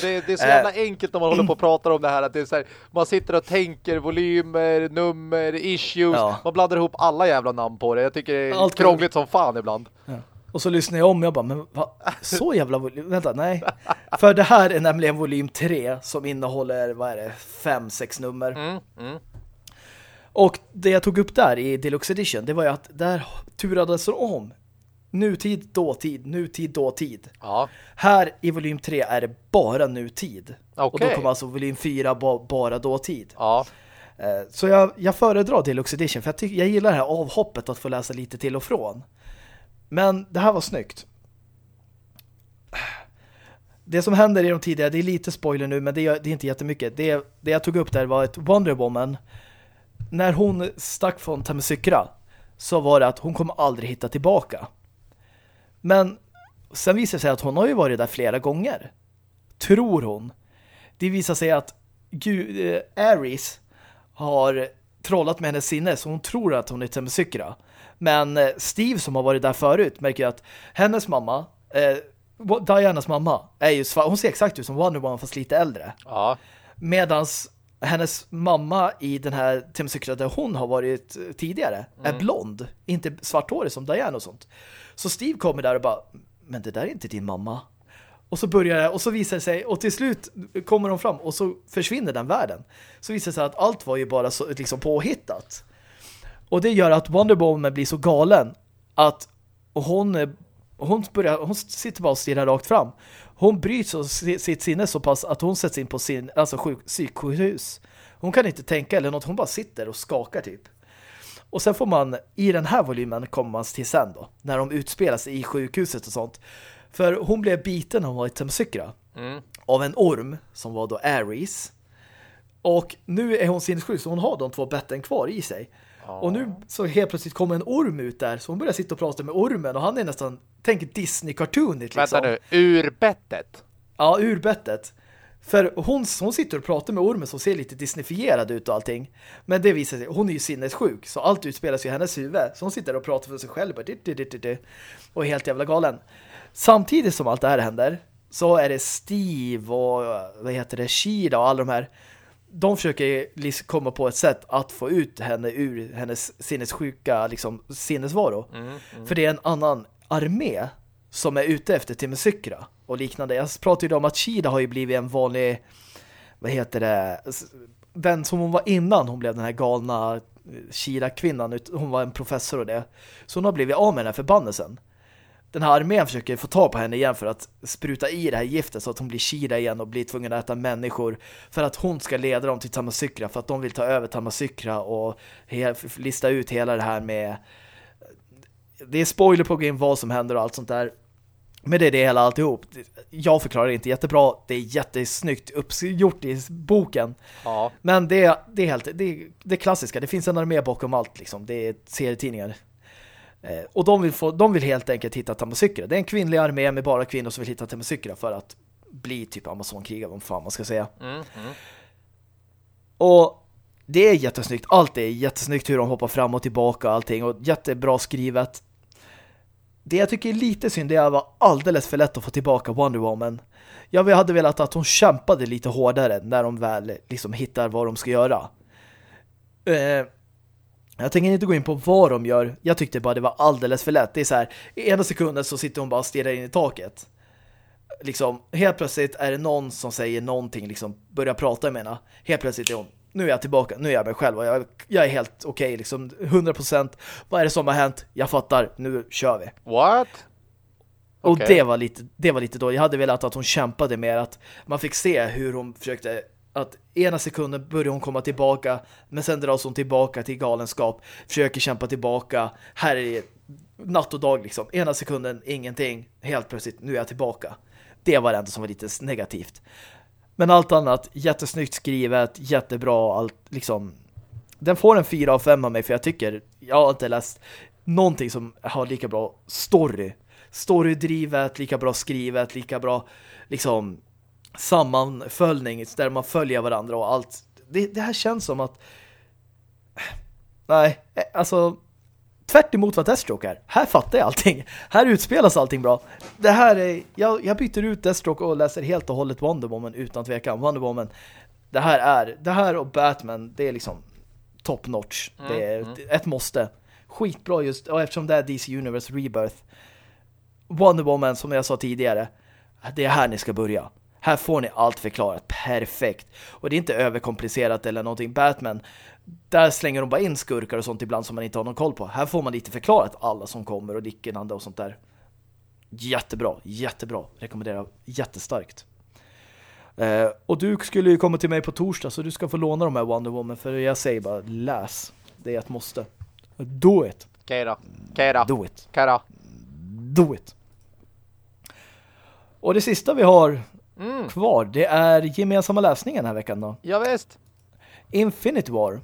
det, är, det är så jävla äh, enkelt när man håller på och pratar om det här. Att det är så här, man sitter och tänker volymer, nummer, issues. Ja. Man blandar ihop alla jävla namn på det. Jag tycker det är Allt krångligt som fan ibland. Ja. Och så lyssnar jag om och jag bara, men vad? Så jävla volym? Vänta, nej. För det här är nämligen volym 3 som innehåller, vad är det, fem, sex nummer. Mm, mm. Och det jag tog upp där i Deluxe Edition, det var ju att där turades om nutid, dåtid, nutid, dåtid. Ja. Här i volym 3 är det bara nutid. Okay. Och då kommer alltså volym 4 ba bara dåtid. Ja. Eh, så jag, jag föredrar Deluxe Edition för jag, jag gillar det här avhoppet att få läsa lite till och från. Men det här var snyggt. Det som händer i de tidigare, det är lite spoiler nu, men det är, det är inte jättemycket. Det, det jag tog upp där var ett Wonder Woman. När hon stack från Temesykra så var det att hon kommer aldrig hitta tillbaka. Men sen visar det sig att hon har ju varit där flera gånger. Tror hon. Det visar sig att Gud, äh, eh, Ares har trollat med hennes sinne så hon tror att hon är Temesykra. Men eh, Steve som har varit där förut märker att hennes mamma, eh, Dianas mamma, är ju hon ser exakt ut som Wonder Woman fast lite äldre. Ja. Medans hennes mamma i den här Temesykra där hon har varit tidigare mm. är blond, inte svarthårig som Diana och sånt. Så Steve kommer där och bara, men det där är inte din mamma. Och så börjar det, och så visar det sig, och till slut kommer de fram och så försvinner den världen. Så visar det sig att allt var ju bara så, liksom påhittat. Och det gör att Wonder Woman blir så galen att hon, hon, börjar, hon sitter bara och stirrar rakt fram. Hon bryts av sitt sinne så pass att hon sätts in på sin, alltså sjuk, psykhus. Hon kan inte tänka eller något, hon bara sitter och skakar typ. Och sen får man, i den här volymen kommer man till sen då, när de utspelar sig i sjukhuset och sånt. För hon blev biten när hon var i Temsykra mm. av en orm som var då Ares. Och nu är hon sinnessjuk så hon har de två betten kvar i sig. Och nu så helt plötsligt kommer en orm ut där så hon börjar sitta och prata med ormen och han är nästan, tänk Disney-cartoonigt liksom. Vänta nu, ur bettet? Ja, ur bettet. För hon, hon sitter och pratar med ormen som ser lite disneyfierad ut och allting. Men det visar sig, hon är ju sinnessjuk. Så allt utspelas ju i hennes huvud. Så hon sitter och pratar för sig själv. Och är helt jävla galen. Samtidigt som allt det här händer så är det Steve och vad heter det, Shida och alla de här de försöker komma på ett sätt att få ut henne ur hennes sinnessjuka liksom, sinnesvaro. Mm, mm. För det är en annan armé som är ute efter Timesykra och liknande. Jag pratade ju om att Shida har ju blivit en vanlig vad heter det den som hon var innan hon blev den här galna Shida-kvinnan. Hon var en professor och det. Så hon har blivit av med den här förbannelsen den här armén försöker få ta på henne igen för att spruta i det här giftet så att hon blir kira igen och blir tvungen att äta människor för att hon ska leda dem till Tamasykra för att de vill ta över Tamasykra och lista ut hela det här med det är spoiler på game vad som händer och allt sånt där men det är det hela alltihop. Jag förklarar det inte jättebra. Det är jättesnyggt uppgjort i boken. Ja. Men det, det är helt det, det klassiska. Det finns en armé bakom allt. Liksom. Det är serietidningar. Eh, och de vill, få, de vill helt enkelt hitta Tamasykra. Det är en kvinnlig armé med bara kvinnor som vill hitta Tamasykra för att bli typ Amazonkrigare, vad fan man ska säga. Mm, mm. Och det är jättesnyggt. Allt är jättesnyggt hur de hoppar fram och tillbaka och allting. Och jättebra skrivet. Det jag tycker är lite synd är att det var alldeles för lätt att få tillbaka Wonder Woman. Jag hade velat att hon kämpade lite hårdare när de väl liksom hittar vad de ska göra. Eh, jag tänker inte gå in på vad de gör. Jag tyckte bara det var alldeles för lätt. Det är så här, i ena sekunden så sitter hon bara och stirrar in i taket. Liksom, helt plötsligt är det någon som säger någonting, liksom börjar prata med henne. Helt plötsligt är hon, nu är jag tillbaka, nu är jag mig själv och jag, jag är helt okej, okay, liksom 100%. Vad är det som har hänt? Jag fattar, nu kör vi. What? Och okay. det var lite det var lite då. Jag hade velat att hon kämpade mer att man fick se hur hon försökte att ena sekunden börjar hon komma tillbaka men sen dras hon tillbaka till galenskap, försöker kämpa tillbaka. Här är det natt och dag liksom. Ena sekunden ingenting, helt plötsligt nu är jag tillbaka. Det var det enda som var lite negativt. Men allt annat, jättesnyggt skrivet, jättebra, allt liksom den får en 4 av 5 av mig för jag tycker, jag har inte läst någonting som har lika bra story. Storydrivet, lika bra skrivet, lika bra liksom sammanföljning där man följer varandra och allt. Det, det här känns som att nej, alltså tvärt emot vad Deathstroke är. Här fattar jag allting. Här utspelas allting bra. Det här är, jag, jag byter ut Deathstroke och läser helt och hållet Wonder Woman utan tvekan. Wonder Woman, det här är, det här och Batman, det är liksom top notch. Mm, det är mm. ett måste. Skitbra just, och eftersom det är DC Universe Rebirth. Wonder Woman, som jag sa tidigare, det är här ni ska börja. Här får ni allt förklarat perfekt. Och det är inte överkomplicerat eller någonting. Batman, där slänger de bara in skurkar och sånt ibland som man inte har någon koll på. Här får man lite förklarat alla som kommer och liknande och sånt där. Jättebra, jättebra. Rekommenderar jättestarkt. Eh, och du skulle ju komma till mig på torsdag så du ska få låna de här Wonder Woman för jag säger bara läs. Det är ett måste. Do it. Okej då. Okej då. Do it. Då. Do it. Och det sista vi har mm. kvar, det är gemensamma läsningen den här veckan då. Ja visst. Infinity War.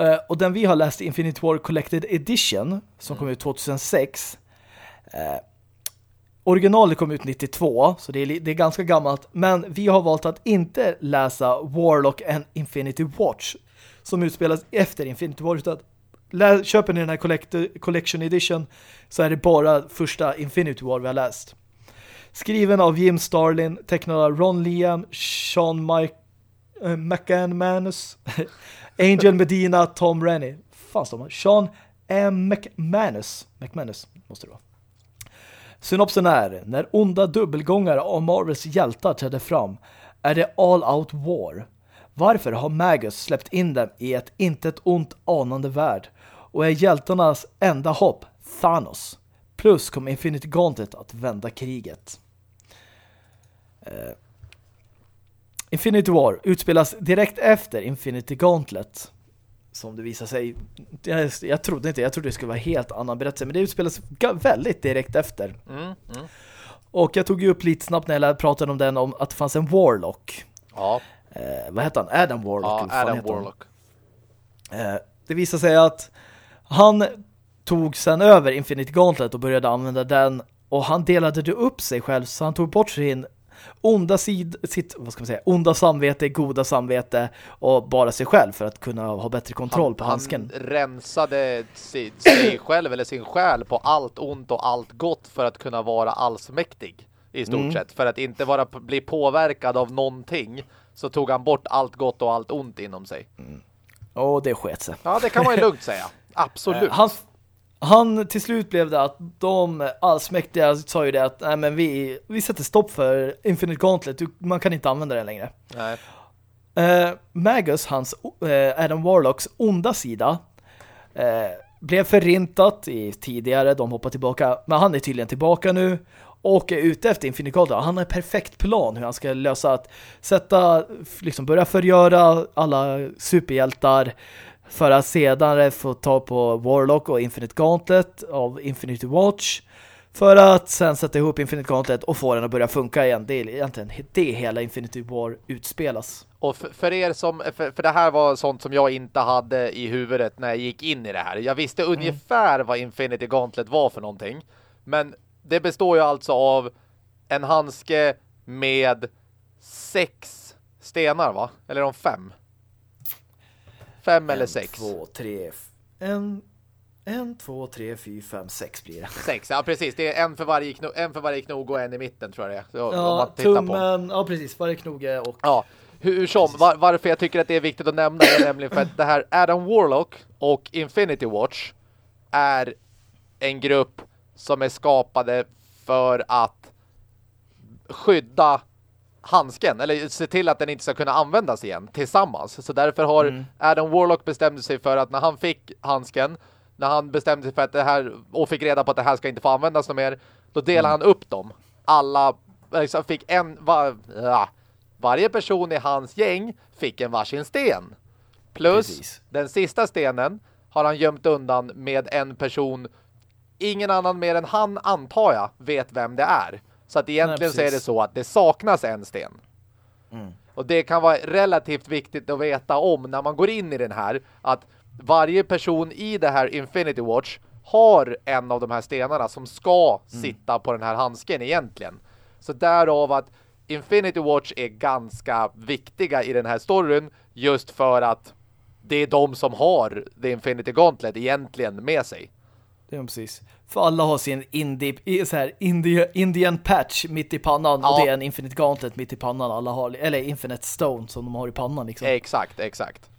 Uh, och den vi har läst Infinity War Collected Edition som mm. kom ut 2006. Uh, originalet kom ut 92 så det är, det är ganska gammalt. Men vi har valt att inte läsa Warlock and Infinity Watch som utspelas efter Infinity War utan köper ni den här Collection Edition så är det bara första Infinity War vi har läst. Skriven av Jim Starlin, tecknad av Ron Liam, Sean Mike, äh, McManus, Angel Medina, Tom Rennie. Fan står man? Sean M. McManus. McManus måste det vara. Synopsen är, när onda dubbelgångare av Marvels hjältar trädde fram är det all out war. Varför har Magus släppt in dem i ett intet ont anande värld? Och är hjältarnas enda hopp Thanos? Plus kommer Infinity Gauntlet att vända kriget. Uh, Infinity War utspelas direkt efter Infinity Gauntlet som det visar sig jag, jag trodde inte, jag trodde det skulle vara helt annan berättelse men det utspelas väldigt direkt efter. Mm, mm. Och jag tog ju upp lite snabbt när jag pratade om den om att det fanns en Warlock. Ja. Eh, vad heter han? Adam Warlock. Ja, Adam Warlock. Eh, det visar sig att han tog sen över Infinite Gauntlet och började använda den och han delade upp sig själv så han tog bort sin onda sid, sitt vad ska man säga, onda samvete, goda samvete och bara sig själv för att kunna ha bättre kontroll han, på handsken. Han rensade sig, sig själv eller sin själ på allt ont och allt gott för att kunna vara allsmäktig i stort mm. sett. För att inte vara, bli påverkad av någonting så tog han bort allt gott och allt ont inom sig. Mm. Och det sket sig. Ja, det kan man ju lugnt säga. Absolut. Eh, hans, han till slut blev det att de allsmäktiga sa ju det att nej men vi, vi sätter stopp för Infinite Gauntlet. man kan inte använda den längre. Nej. Uh, Magus, hans uh, Adam Warlocks onda sida uh, blev förintat i tidigare. De hoppar tillbaka. Men han är tydligen tillbaka nu och är ute efter Infinite Gauntlet. Han har en perfekt plan hur han ska lösa att sätta, liksom börja förgöra alla superhjältar för att sedan få ta på Warlock och Infinite Gauntlet av Infinity Watch för att sen sätta ihop Infinite Gauntlet och få den att börja funka igen. Det är egentligen det hela Infinity War utspelas. Och för, för er som, för, för, det här var sånt som jag inte hade i huvudet när jag gick in i det här. Jag visste mm. ungefär vad Infinity Gauntlet var för någonting. Men det består ju alltså av en handske med sex stenar va? Eller de fem? Fem en, eller sex? två, tre. En, en, två, tre, fyra, fem, sex blir det. Sex, ja precis. Det är en för varje, kno, en för varje knog och en i mitten tror jag det är. Så, ja, tummen, ja precis. Varje knoge och... Ja, hur, hur som, var, varför jag tycker att det är viktigt att nämna är nämligen för att det här Adam Warlock och Infinity Watch är en grupp som är skapade för att skydda handsken eller se till att den inte ska kunna användas igen tillsammans. Så därför har mm. Adam Warlock bestämt sig för att när han fick handsken, när han bestämde sig för att det här och fick reda på att det här ska inte få användas mer, då delade mm. han upp dem. Alla liksom fick en va, ja, Varje person i hans gäng fick en varsin sten. Plus Precis. den sista stenen har han gömt undan med en person ingen annan mer än han antar jag vet vem det är. Så att egentligen så är det så att det saknas en sten. Och det kan vara relativt viktigt att veta om när man går in i den här att varje person i det här Infinity Watch har en av de här stenarna som ska sitta på den här handsken egentligen. Så därav att Infinity Watch är ganska viktiga i den här storyn just för att det är de som har The Infinity Gauntlet egentligen med sig. Det är precis. För alla har sin indie, så här, indie, Indian patch mitt i pannan Ja. och det är en Infinite Gauntlet mitt i pannan. Alla har, eller Infinite Stone som de har i pannan liksom. Exakt, exakt.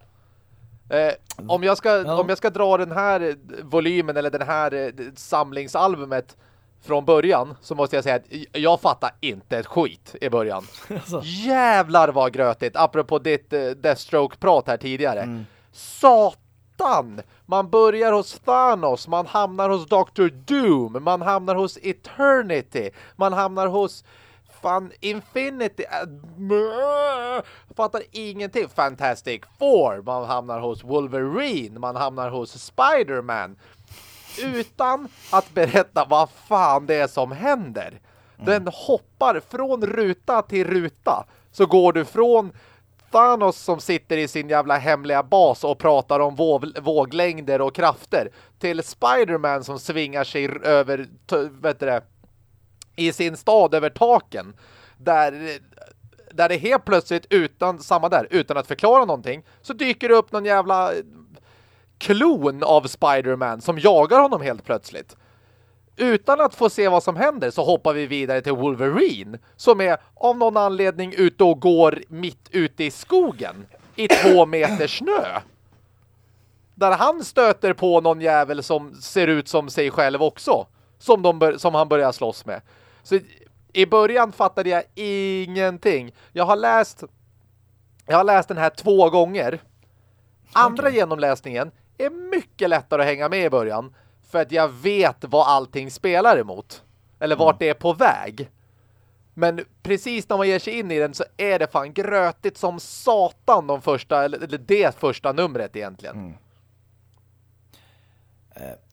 Eh, om, jag ska, Ja. om jag ska dra den här volymen eller den här eh, samlingsalbumet från början så måste jag säga att jag fattar inte ett skit i början. Alltså, Jävlar vad grötigt, apropå ditt eh, Deathstroke-prat här tidigare. Mm. Satan! Man börjar hos Thanos, man hamnar hos Dr. Doom, man hamnar hos Eternity, man hamnar hos fan Infinity. Äh, fattar ingenting. Fantastic Four, man hamnar hos Wolverine, man hamnar hos Spider-Man. Utan att berätta vad fan det är som händer. Den hoppar från ruta till ruta. Så går du från Thanos som sitter i sin jävla hemliga bas och pratar om våg våglängder och krafter till Spider-Man som svingar sig över vet det, i sin stad över taken där där det helt plötsligt utan samma där utan att förklara någonting så dyker det upp någon jävla klon av Spider-Man som jagar honom helt plötsligt. Utan att få se vad som händer så hoppar vi vidare till Wolverine som är av någon anledning ute och går mitt ute i skogen i två meter snö. Där han stöter på någon jävel som ser ut som sig själv också. Som, de som han börjar slåss med. Så i- början fattade jag ingenting. Jag har läst jag har läst den här två gånger. Andra genomläsningen är mycket lättare att hänga med i början. För att jag vet vad allting spelar emot. Eller vart det är på väg. Men precis när man ger sig in i den så är det fan grötigt som satan de första, eller det första numret egentligen.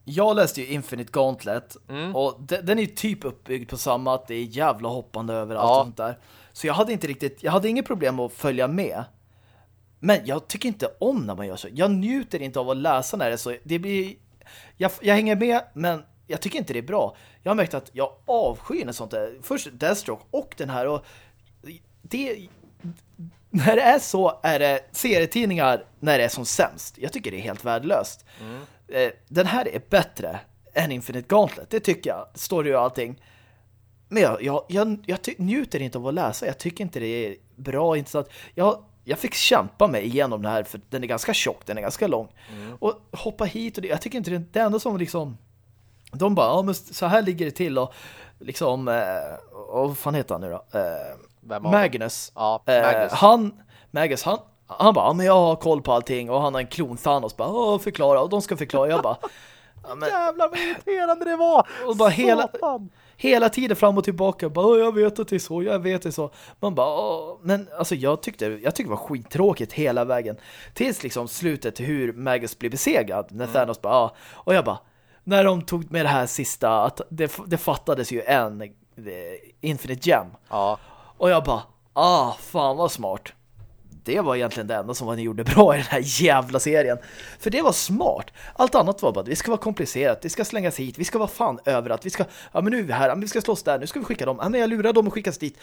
jag läste ju Infinite Gauntlet Mm. och de, den är typ uppbyggd på samma att det är jävla hoppande överallt Ja. och sånt där. Så jag hade inte riktigt, jag hade inget problem att följa med. Men jag tycker inte om när man gör så. Jag njuter inte av att läsa när det är så. Det blir, jag, jag hänger med, men jag tycker inte det är bra. Jag har märkt att jag avskyr när sånt där. Först Deathstroke och den här. Och det, när det är så är det serietidningar när det är som sämst. Jag tycker det är helt värdelöst. Eh, Den här är bättre än Infinite Gauntlet. Det tycker jag. Story och allting. Men jag, jag, jag, jag njuter inte av att läsa. Jag tycker inte det är bra, intressant. Jag, jag fick kämpa mig igenom det här för den är ganska tjock, den är ganska lång. Och hoppa hit och det. Jag tycker inte det, det enda som liksom de bara, ja men så här ligger det till och liksom, eh, och vad fan heter han nu då? Eh? Magnus. Ja, Eh, Magnus. han, Magnus, han, han bara, ja men jag har koll på allting och han har en klon Thanos bara, åh förklara och de ska förklara. Jag bara, ja, men, Jävlar vad irriterande det var! och bara Satan. hela tiden fram och tillbaka. Bara, "Åh, jag vet att det är så, jag vet att det är så. Man bara, Åh. men alltså jag tyckte, jag tyckte det var skittråkigt hela vägen. Tills liksom slutet hur Magus blir besegrad. När Thanos bara, ja. Och jag bara, när de tog med det här sista, att det, det fattades ju en eh, Infinite Gem. Ja. Och jag bara, ah, fan vad smart. Det var egentligen det enda som ni gjorde bra i den här jävla serien. För det var smart. Allt annat var bara, det ska vara komplicerat, det ska slängas hit, vi ska vara fan överallt, vi ska, ja men nu är vi här, vi ska slåss där, nu ska vi skicka dem, ja men jag lurar dem och skickas dit.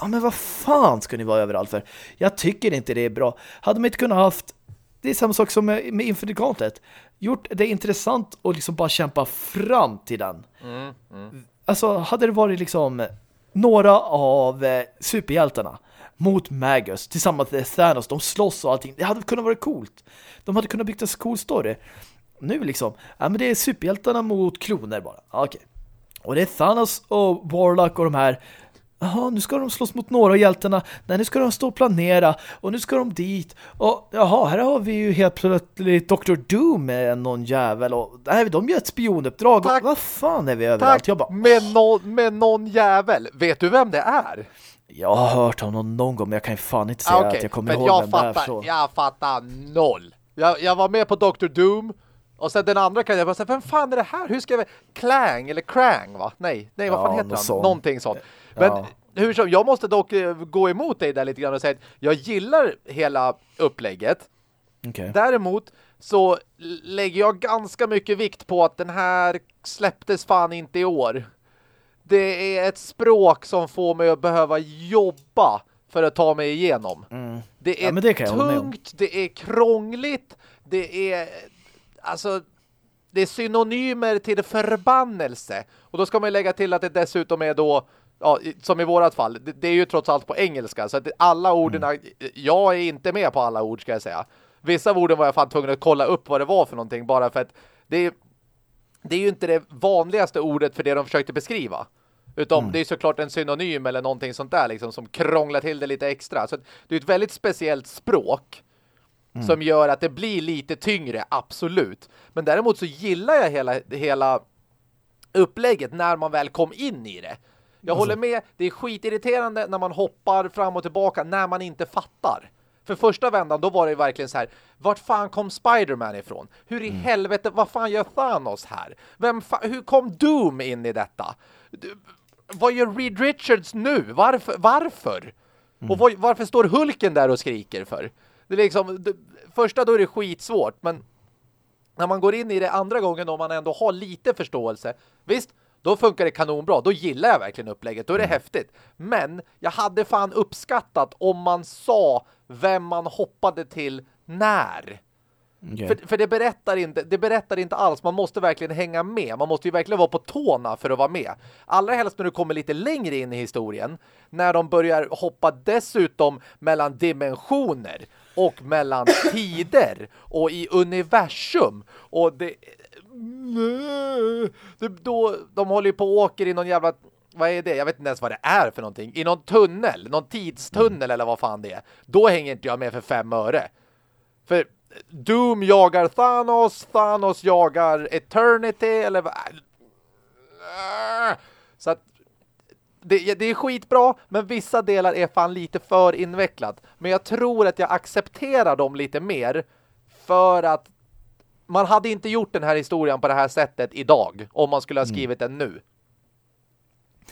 Ja men vad fan ska ni vara överallt för? Jag tycker inte det är bra. Hade man inte kunnat haft, det är samma sak som med, med Infinite Gauntlet, gjort det intressant och liksom bara kämpa fram till den. Alltså, hade det varit liksom några av eh, superhjältarna mot Magus tillsammans med Thanos, de slåss och allting. Det hade kunnat vara coolt. De hade kunnat bygga en cool story. Nu liksom, ja men det är superhjältarna mot kloner bara. Ja, Okej. Och det är Thanos och Warlock och de här Jaha, nu ska de slåss mot några av hjältarna. Nej, nu ska de stå och planera. Och nu ska de dit. Och jaha, här har vi ju helt plötsligt Dr. Doom med någon jävel. Och nej, de gör ett spionuppdrag. Tack. Och, vad fan är vi överallt? Tack Jag bara, med, no med någon jävel. Vet du vem det är? Jag har hört honom någon gång, men jag kan ju fan inte säga Ah, okej. att jag kommer Men ihåg jag vem fattar, det är. Så. Jag fattar noll. Jag, jag var med på Dr. Doom. Och sen den andra kan jag bara säga, vem fan är det här? Hur ska jag... Klang eller Krang va? Nej, nej vad Ja, fan heter något han? sånt. Någonting sånt. Men Ja. hur som, jag måste dock eh, gå emot dig där lite grann och säga att jag gillar hela upplägget. Okej. Däremot så lägger jag ganska mycket vikt på att den här släpptes fan inte i år. Det är ett språk som får mig att behöva jobba för att ta mig igenom. Mm. Det är Ja, det tungt, det är krångligt, det är alltså det är synonymer till förbannelse. Och då ska man lägga till att det dessutom är då ja, som i vårat fall, det, det är ju trots allt på engelska så att alla orden, Mm. jag är inte med på alla ord ska jag säga. Vissa av orden var jag fan tvungen att kolla upp vad det var för någonting bara för att det är, det är ju inte det vanligaste ordet för det de försökte beskriva. Utom Mm. det är såklart en synonym eller någonting sånt där liksom som krånglar till det lite extra. Så det är ett väldigt speciellt språk Mm. som gör att det blir lite tyngre, absolut. Men däremot så gillar jag hela, hela upplägget när man väl kom in i det. Jag Alltså- håller med, det är skitirriterande när man hoppar fram och tillbaka när man inte fattar. För första vändan då var det verkligen så här, vart fan kom Spider-Man ifrån? Hur i helvete, vad fan gör Thanos här? Vem hur kom Doom in i detta? Du, vad gör Reed Richards nu? Varför? varför? Och vad, varför står Hulken där och skriker för? Det är liksom, det, första då är det skitsvårt, men när man går in i det andra gången och man ändå har lite förståelse, visst, då funkar det kanonbra. Då gillar jag verkligen upplägget. Då är det häftigt. Men jag hade fan uppskattat om man sa vem man hoppade till när. Okej. För, för det, berättar inte, det berättar inte alls. Man måste verkligen hänga med. Man måste ju verkligen vara på tårna för att vara med. Allra helst när du kommer lite längre in i historien. När de börjar hoppa dessutom mellan dimensioner och mellan tider och i universum. Och det... det då, de håller ju på och åker i någon jävla... Vad är det? Jag vet inte ens vad det är för någonting. I någon tunnel. Någon tidstunnel eller vad fan det är. Då hänger inte jag med för fem öre. För Doom jagar Thanos, Thanos jagar Eternity eller vad? Så att det, det är skitbra, men vissa delar är fan lite för invecklat. Men jag tror att jag accepterar dem lite mer för att man hade inte gjort den här historien på det här sättet idag om man skulle ha skrivit den nu.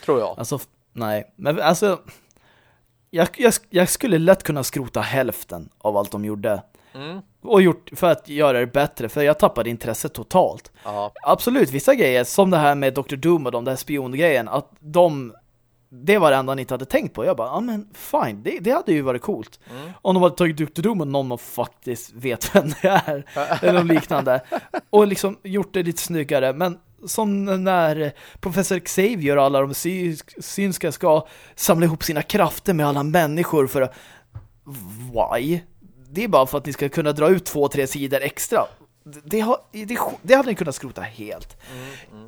Tror jag. Alltså, nej. Men alltså, jag, jag, jag skulle lätt kunna skrota hälften av allt de gjorde. Mm. Och gjort för att göra det bättre, för jag tappade intresset totalt. Ja. Absolut, vissa grejer, som det här med Dr. Doom och de där spiongrejen, att de det var det enda ni inte hade tänkt på. Jag bara, ja men fine, det, det hade ju varit coolt. Mm. Om de hade tagit Dr. Doom och någon faktiskt vet vem det är. eller något liknande. Och liksom gjort det lite snyggare. Men som när professor Xavier och alla de sy synska ska samla ihop sina krafter med alla människor för att... Why? Det är bara för att ni ska kunna dra ut två, tre sidor extra. Det, har, det, det hade ni kunnat skrota helt.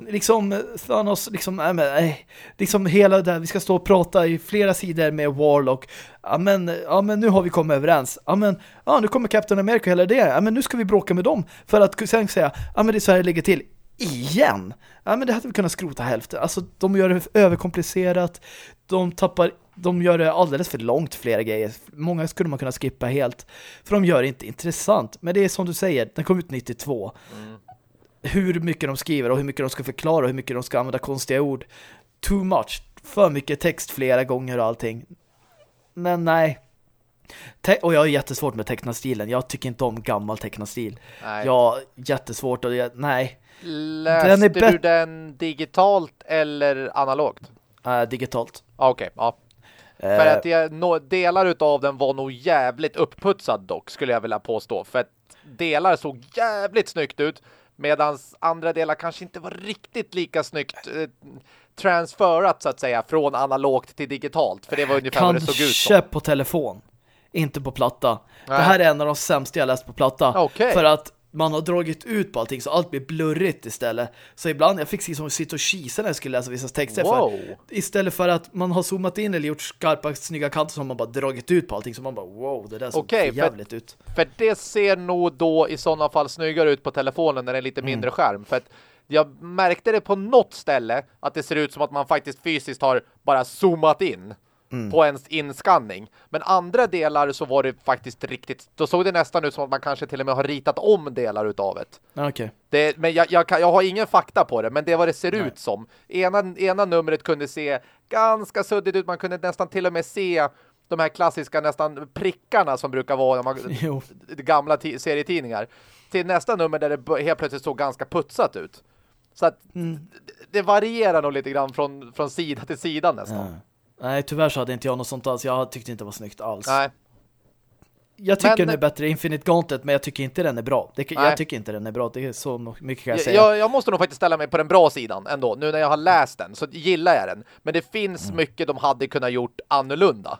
Liksom Thanos, liksom, äh, men, äh, liksom hela där, vi ska stå och prata i flera sidor med Warlock. Ja men, ja men nu har vi kommit överens. Ja men, ja nu kommer Captain America hela det. Ja men nu ska vi bråka med dem. För att sen säga, ja men det är så här det ligger till. Igen! Ja men det hade vi kunnat skrota hälften. Alltså de gör det överkomplicerat. De tappar, de gör det alldeles för långt flera grejer. Många skulle man kunna skippa helt. För de gör det inte intressant. Men det är som du säger, den kom ut 92 hur mycket de skriver och hur mycket de ska förklara och hur mycket de ska använda konstiga ord. Too much. För mycket text flera gånger och allting. Men nej. Te och jag har jättesvårt med tecknastilen. Jag tycker inte om gammal tecknastil. Nej. Jag jättesvårt och jag, nej. Läste Den är du den digitalt eller analogt? Äh, digitalt. Ah, Okej, ja. För Eh, att jag, no, delar utav den var nog jävligt uppputsad dock, skulle jag vilja påstå. För att delar såg jävligt snyggt ut, medan andra delar kanske inte var riktigt lika snyggt eh, transferat så att säga, från analogt till digitalt. För det var ungefär vad det såg ut som. Kanske på telefon. Inte på platta. Nej. Det här är en av de sämsta jag läst på platta. Okej. För att man har dragit ut på allting så allt blir blurrigt istället. Så ibland, jag fick liksom sitta och kisa när jag skulle läsa vissa texter. Wow. För istället för att man har zoomat in eller gjort skarpa, snygga kanter så har man bara dragit ut på allting. Så man bara, wow, det där såg Okej, för för- jävligt ut. För det ser nog då i sådana fall snyggare ut på telefonen när det är lite Mm. mindre skärm. För att jag märkte det på något ställe att det ser ut som att man faktiskt fysiskt har bara zoomat in. Mm. på ens inskanning. Men andra delar så var det faktiskt riktigt, då såg det nästan ut som att man kanske till och med har ritat om delar utav det. Okay. det men jag, jag, jag, har ingen fakta på det, men det är vad det ser Nej. ut som. Ena, ena numret kunde se ganska suddigt ut, man kunde nästan till och med se de här klassiska nästan prickarna som brukar vara man, gamla serietidningar. Till nästa nummer där det helt plötsligt såg ganska putsat ut. Så att mm. det varierar nog lite grann från, från sida till sida nästan. Ja. Nej, tyvärr så hade inte jag något sånt alls. Jag tyckte inte det var snyggt alls. Nej. Jag tycker men, den är bättre Infinite Gauntlet, men jag tycker inte den är bra. Det, jag tycker inte den är bra, det är så mycket kan jag, jag säga. Jag, jag, måste nog faktiskt ställa mig på den bra sidan ändå. Nu när jag har läst den så gillar jag den. Men det finns mm. mycket de hade kunnat gjort annorlunda.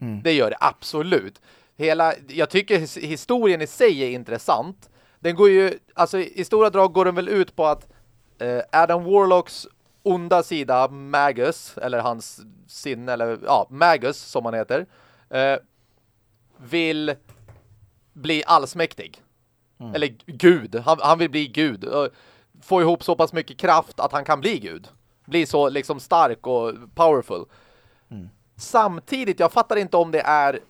Mm. Det gör det, absolut. Hela, jag tycker historien i sig är intressant. Den går ju, alltså i stora drag går den väl ut på att eh, Adam Warlocks onda sida, Magus, eller hans sinne, eller ja, Magus som han heter, eh, vill bli allsmäktig. Mm. Eller Gud. Han, han, vill bli Gud. Få ihop så pass mycket kraft att han kan bli Gud. Bli så liksom stark och powerful. Mm. Samtidigt, jag fattar inte om det är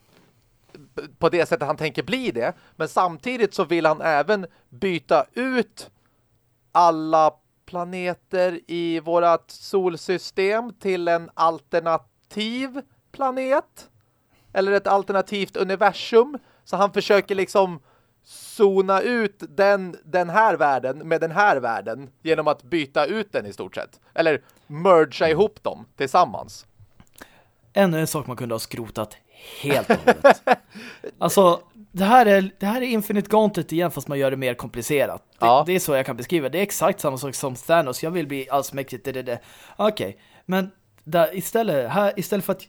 på det sättet han tänker bli det. Men samtidigt så vill han även byta ut alla planeter i vårat solsystem till en alternativ planet. Eller ett alternativt universum. Så han försöker liksom zona ut den, den här världen med den här världen genom att byta ut den i stort sett. Eller mergea ihop dem tillsammans. Ännu en sak man kunde ha skrotat helt och hållet. alltså, det här, är, det här är Infinite Gauntlet igen fast man gör det mer komplicerat. Det, ja. det är så jag kan beskriva. Det är exakt samma sak som Thanos. Jag vill bli allsmäktigt. Det, det, det. Okej, okay. men där, istället, här, istället för att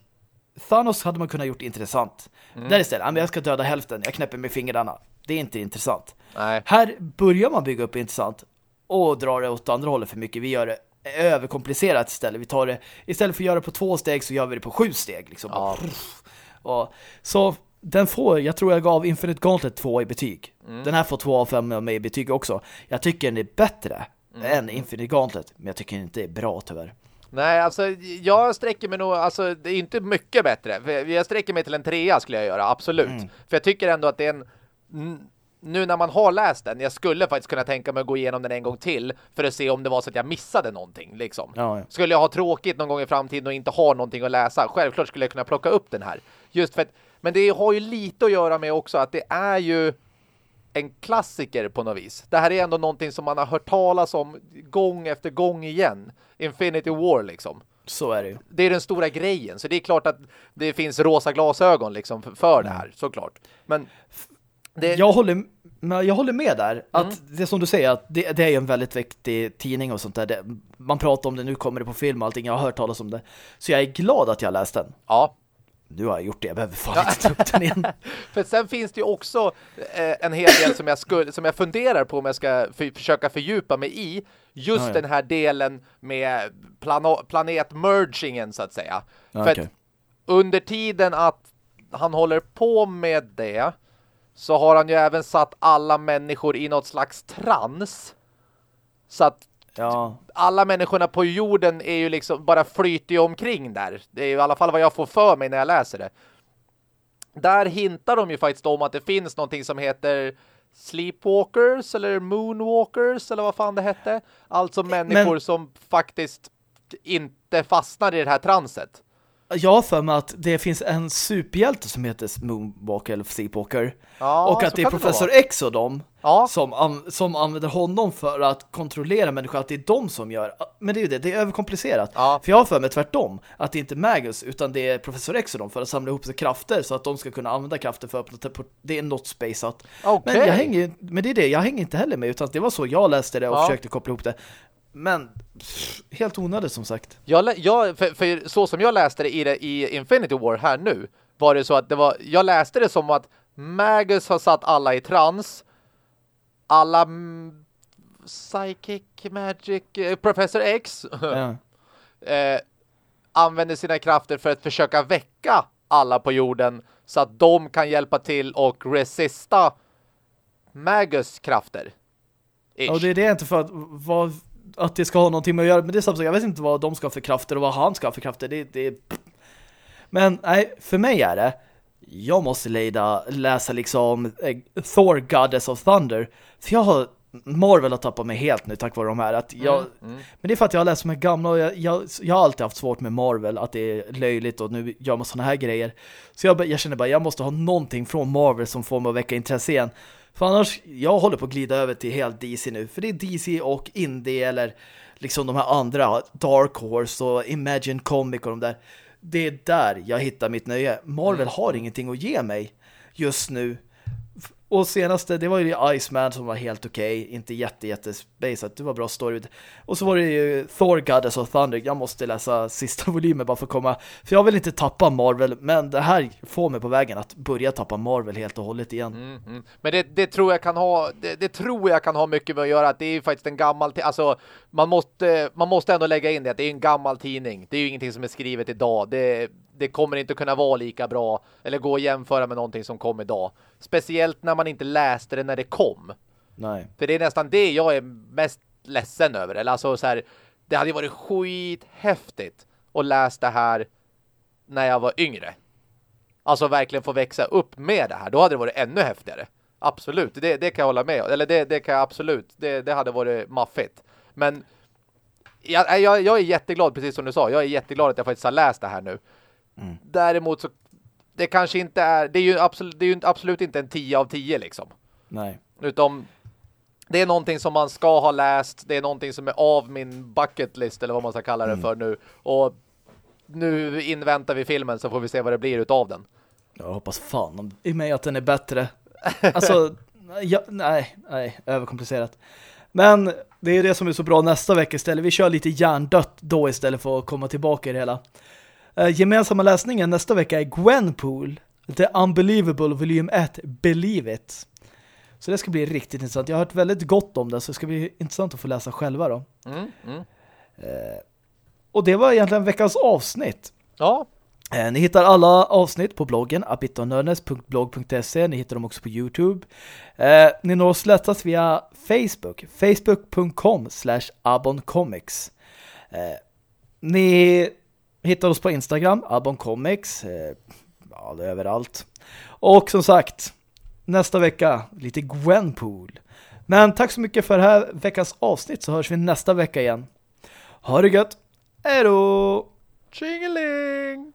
Thanos hade man kunnat gjort intressant. Mm. Där istället, jag ska döda hälften, jag knäpper med fingrarna. Det är inte intressant. Nej. Här börjar man bygga upp intressant och drar det åt andra hållet för mycket. Vi gör det överkomplicerat istället. Vi tar det, istället för att göra det på två steg så gör vi det på sju steg. Liksom. Ja. Och, så den får, jag tror jag gav Infinite Gauntlet två i betyg. Mm. Den här får två av fem av mig i betyg också. Jag tycker den är bättre mm. än Infinite Gauntlet, men jag tycker den inte är bra tyvärr. Nej, alltså jag sträcker mig nog, alltså det är inte mycket bättre. Jag sträcker mig till en trea skulle jag göra, absolut. Mm. För jag tycker ändå att det är en nu när man har läst den, jag skulle faktiskt kunna tänka mig att gå igenom den en gång till för att se om det var så att jag missade någonting. Liksom. Ja, ja. Skulle jag ha tråkigt någon gång i framtiden och inte ha någonting att läsa, självklart skulle jag kunna plocka upp den här. Just för att, men det har ju lite att göra med också att det är ju en klassiker på något vis. Det här är ändå någonting som man har hört talas om gång efter gång igen. Infinity War liksom. Så är det ju. Det är den stora grejen. Så det är klart att det finns rosa glasögon liksom för det här, såklart. Men det... Jag, håller, jag håller med där. Att mm. Det som du säger, att det, det är en väldigt viktig tidning och sånt där. Det, man pratar om det, nu kommer det på film och allting. Jag har hört talas om det. Så jag är glad att jag läst den. Ja. Nu har jag gjort det, jag behöver fan inte ta upp den igen. för sen finns det ju också eh, en hel del som jag, skulle, som jag funderar på om jag ska för, försöka fördjupa mig i. Just ah, ja. den här delen med planetmergingen så att säga. Ah, för okay. att under tiden att han håller på med det så har han ju även satt alla människor i något slags trans. Så att ja. alla människorna på jorden är ju liksom bara flyter omkring där. Det är ju i alla fall vad jag får för mig när jag läser det. Där hintar de ju faktiskt om att det finns någonting som heter sleepwalkers eller moonwalkers eller vad fan det hette. Alltså människor Men... som faktiskt inte fastnar i det här transet. Jag har för mig att det finns en superhjälte som heter Moonwalker eller Sleepwalker. Ja, och att det är Professor det X och dem ja. som, som använder honom för att kontrollera människor. Att det är de som gör. Men det är ju det, det är överkomplicerat. Ja. För jag har för mig tvärtom. Att det inte är Magus utan det är Professor X och dem för att samla ihop sig krafter så att de ska kunna använda krafter för att det är något spaceat. Okay. Men jag hänger men det är det, jag hänger inte heller med utan det var så jag läste det och försökte koppla ihop det. Men pff, helt onödigt som sagt. Jag, jag, för, för, så som jag läste det i, det i Infinity War här nu var det så att det var, jag läste det som att Magus har satt alla i trans. Alla Psychic Magic eh, Professor X ja. eh, använder sina krafter för att försöka väcka alla på jorden så att de kan hjälpa till och resista Magus krafter. Ish. Och det är det inte för att vad att det ska ha någonting med att göra med det samtidigt. Jag vet inte vad de ska ha för krafter och vad han ska ha för krafter. Det, det Men nej, för mig är det jag måste leda, läsa liksom eh, Thor Goddess of Thunder. För jag har Marvel har tappat mig helt nu tack vare de här. Att jag, mm, mm. Men det är för att jag har läst de här gamla och jag, jag, jag, har alltid haft svårt med Marvel. Att det är löjligt och nu gör man sådana här grejer. Så jag, jag känner bara jag måste ha någonting från Marvel som får mig att väcka intresse igen. För annars, jag håller på att glida över till helt DC nu. För det är DC och Indie eller liksom de här andra, Dark Horse och Imagine Comic och de där. Det är där jag hittar mitt nöje. Marvel mm. har ingenting att ge mig just nu. Och senaste, det var ju Iceman som var helt okej. Okay. Inte jätte, jätte space, det var bra story. Och så var det ju Thor, Goddess och Thunder. Jag måste läsa sista volymen bara för att komma. För jag vill inte tappa Marvel, men det här får mig på vägen att börja tappa Marvel helt och hållet igen. Mm, mm. Men det, det, tror jag kan ha det, det, tror jag kan ha mycket med att göra. Att det är ju faktiskt en gammal... Alltså, man måste, man måste ändå lägga in det. Att det är en gammal tidning. Det är ju ingenting som är skrivet idag. Det det kommer inte kunna vara lika bra eller gå att jämföra med någonting som kom idag. Speciellt när man inte läste det när det kom. Nej. För det är nästan det jag är mest ledsen över. Eller alltså så här, det hade ju varit skithäftigt att läsa det här när jag var yngre. Alltså verkligen få växa upp med det här. Då hade det varit ännu häftigare. Absolut, det, det kan jag hålla med Eller det, det kan jag absolut. Det, det hade varit maffigt. Men jag, jag, jag är jätteglad, precis som du sa. Jag är jätteglad att jag faktiskt har läst det här nu. Mm. Däremot så det kanske inte är det är ju absolut det är ju absolut inte en 10 av 10 liksom. Nej. Utom det är någonting som man ska ha läst. Det är någonting som är av min bucket list eller vad man ska kalla det mm. för nu. Och nu inväntar vi filmen så får vi se vad det blir utav den. Jag hoppas fan i mig att den är bättre. Alltså, ja, nej, nej, överkomplicerat. Men det är det som är så bra nästa vecka istället. Vi kör lite hjärndött då istället för att komma tillbaka i det hela. Uh, gemensamma läsningen nästa vecka är Gwenpool, The Unbelievable volym 1, Believe It. Så det ska bli riktigt intressant. Jag har hört väldigt gott om det så det ska bli intressant att få läsa själva då. Mm, mm. Uh, och det var egentligen veckans avsnitt. Ja. Uh, ni hittar alla avsnitt på bloggen abitonörnes.blog.se. Ni hittar dem också på Youtube. ni når oss lättast via Facebook. Facebook.com slash aboncomics. Ni Hittar oss på Instagram, Abon Comics. Eh, ja, det är överallt. Och som sagt, nästa vecka lite Gwenpool. Men tack så mycket för det här veckans avsnitt så hörs vi nästa vecka igen. Ha det gött! Hej då! Tjingeling!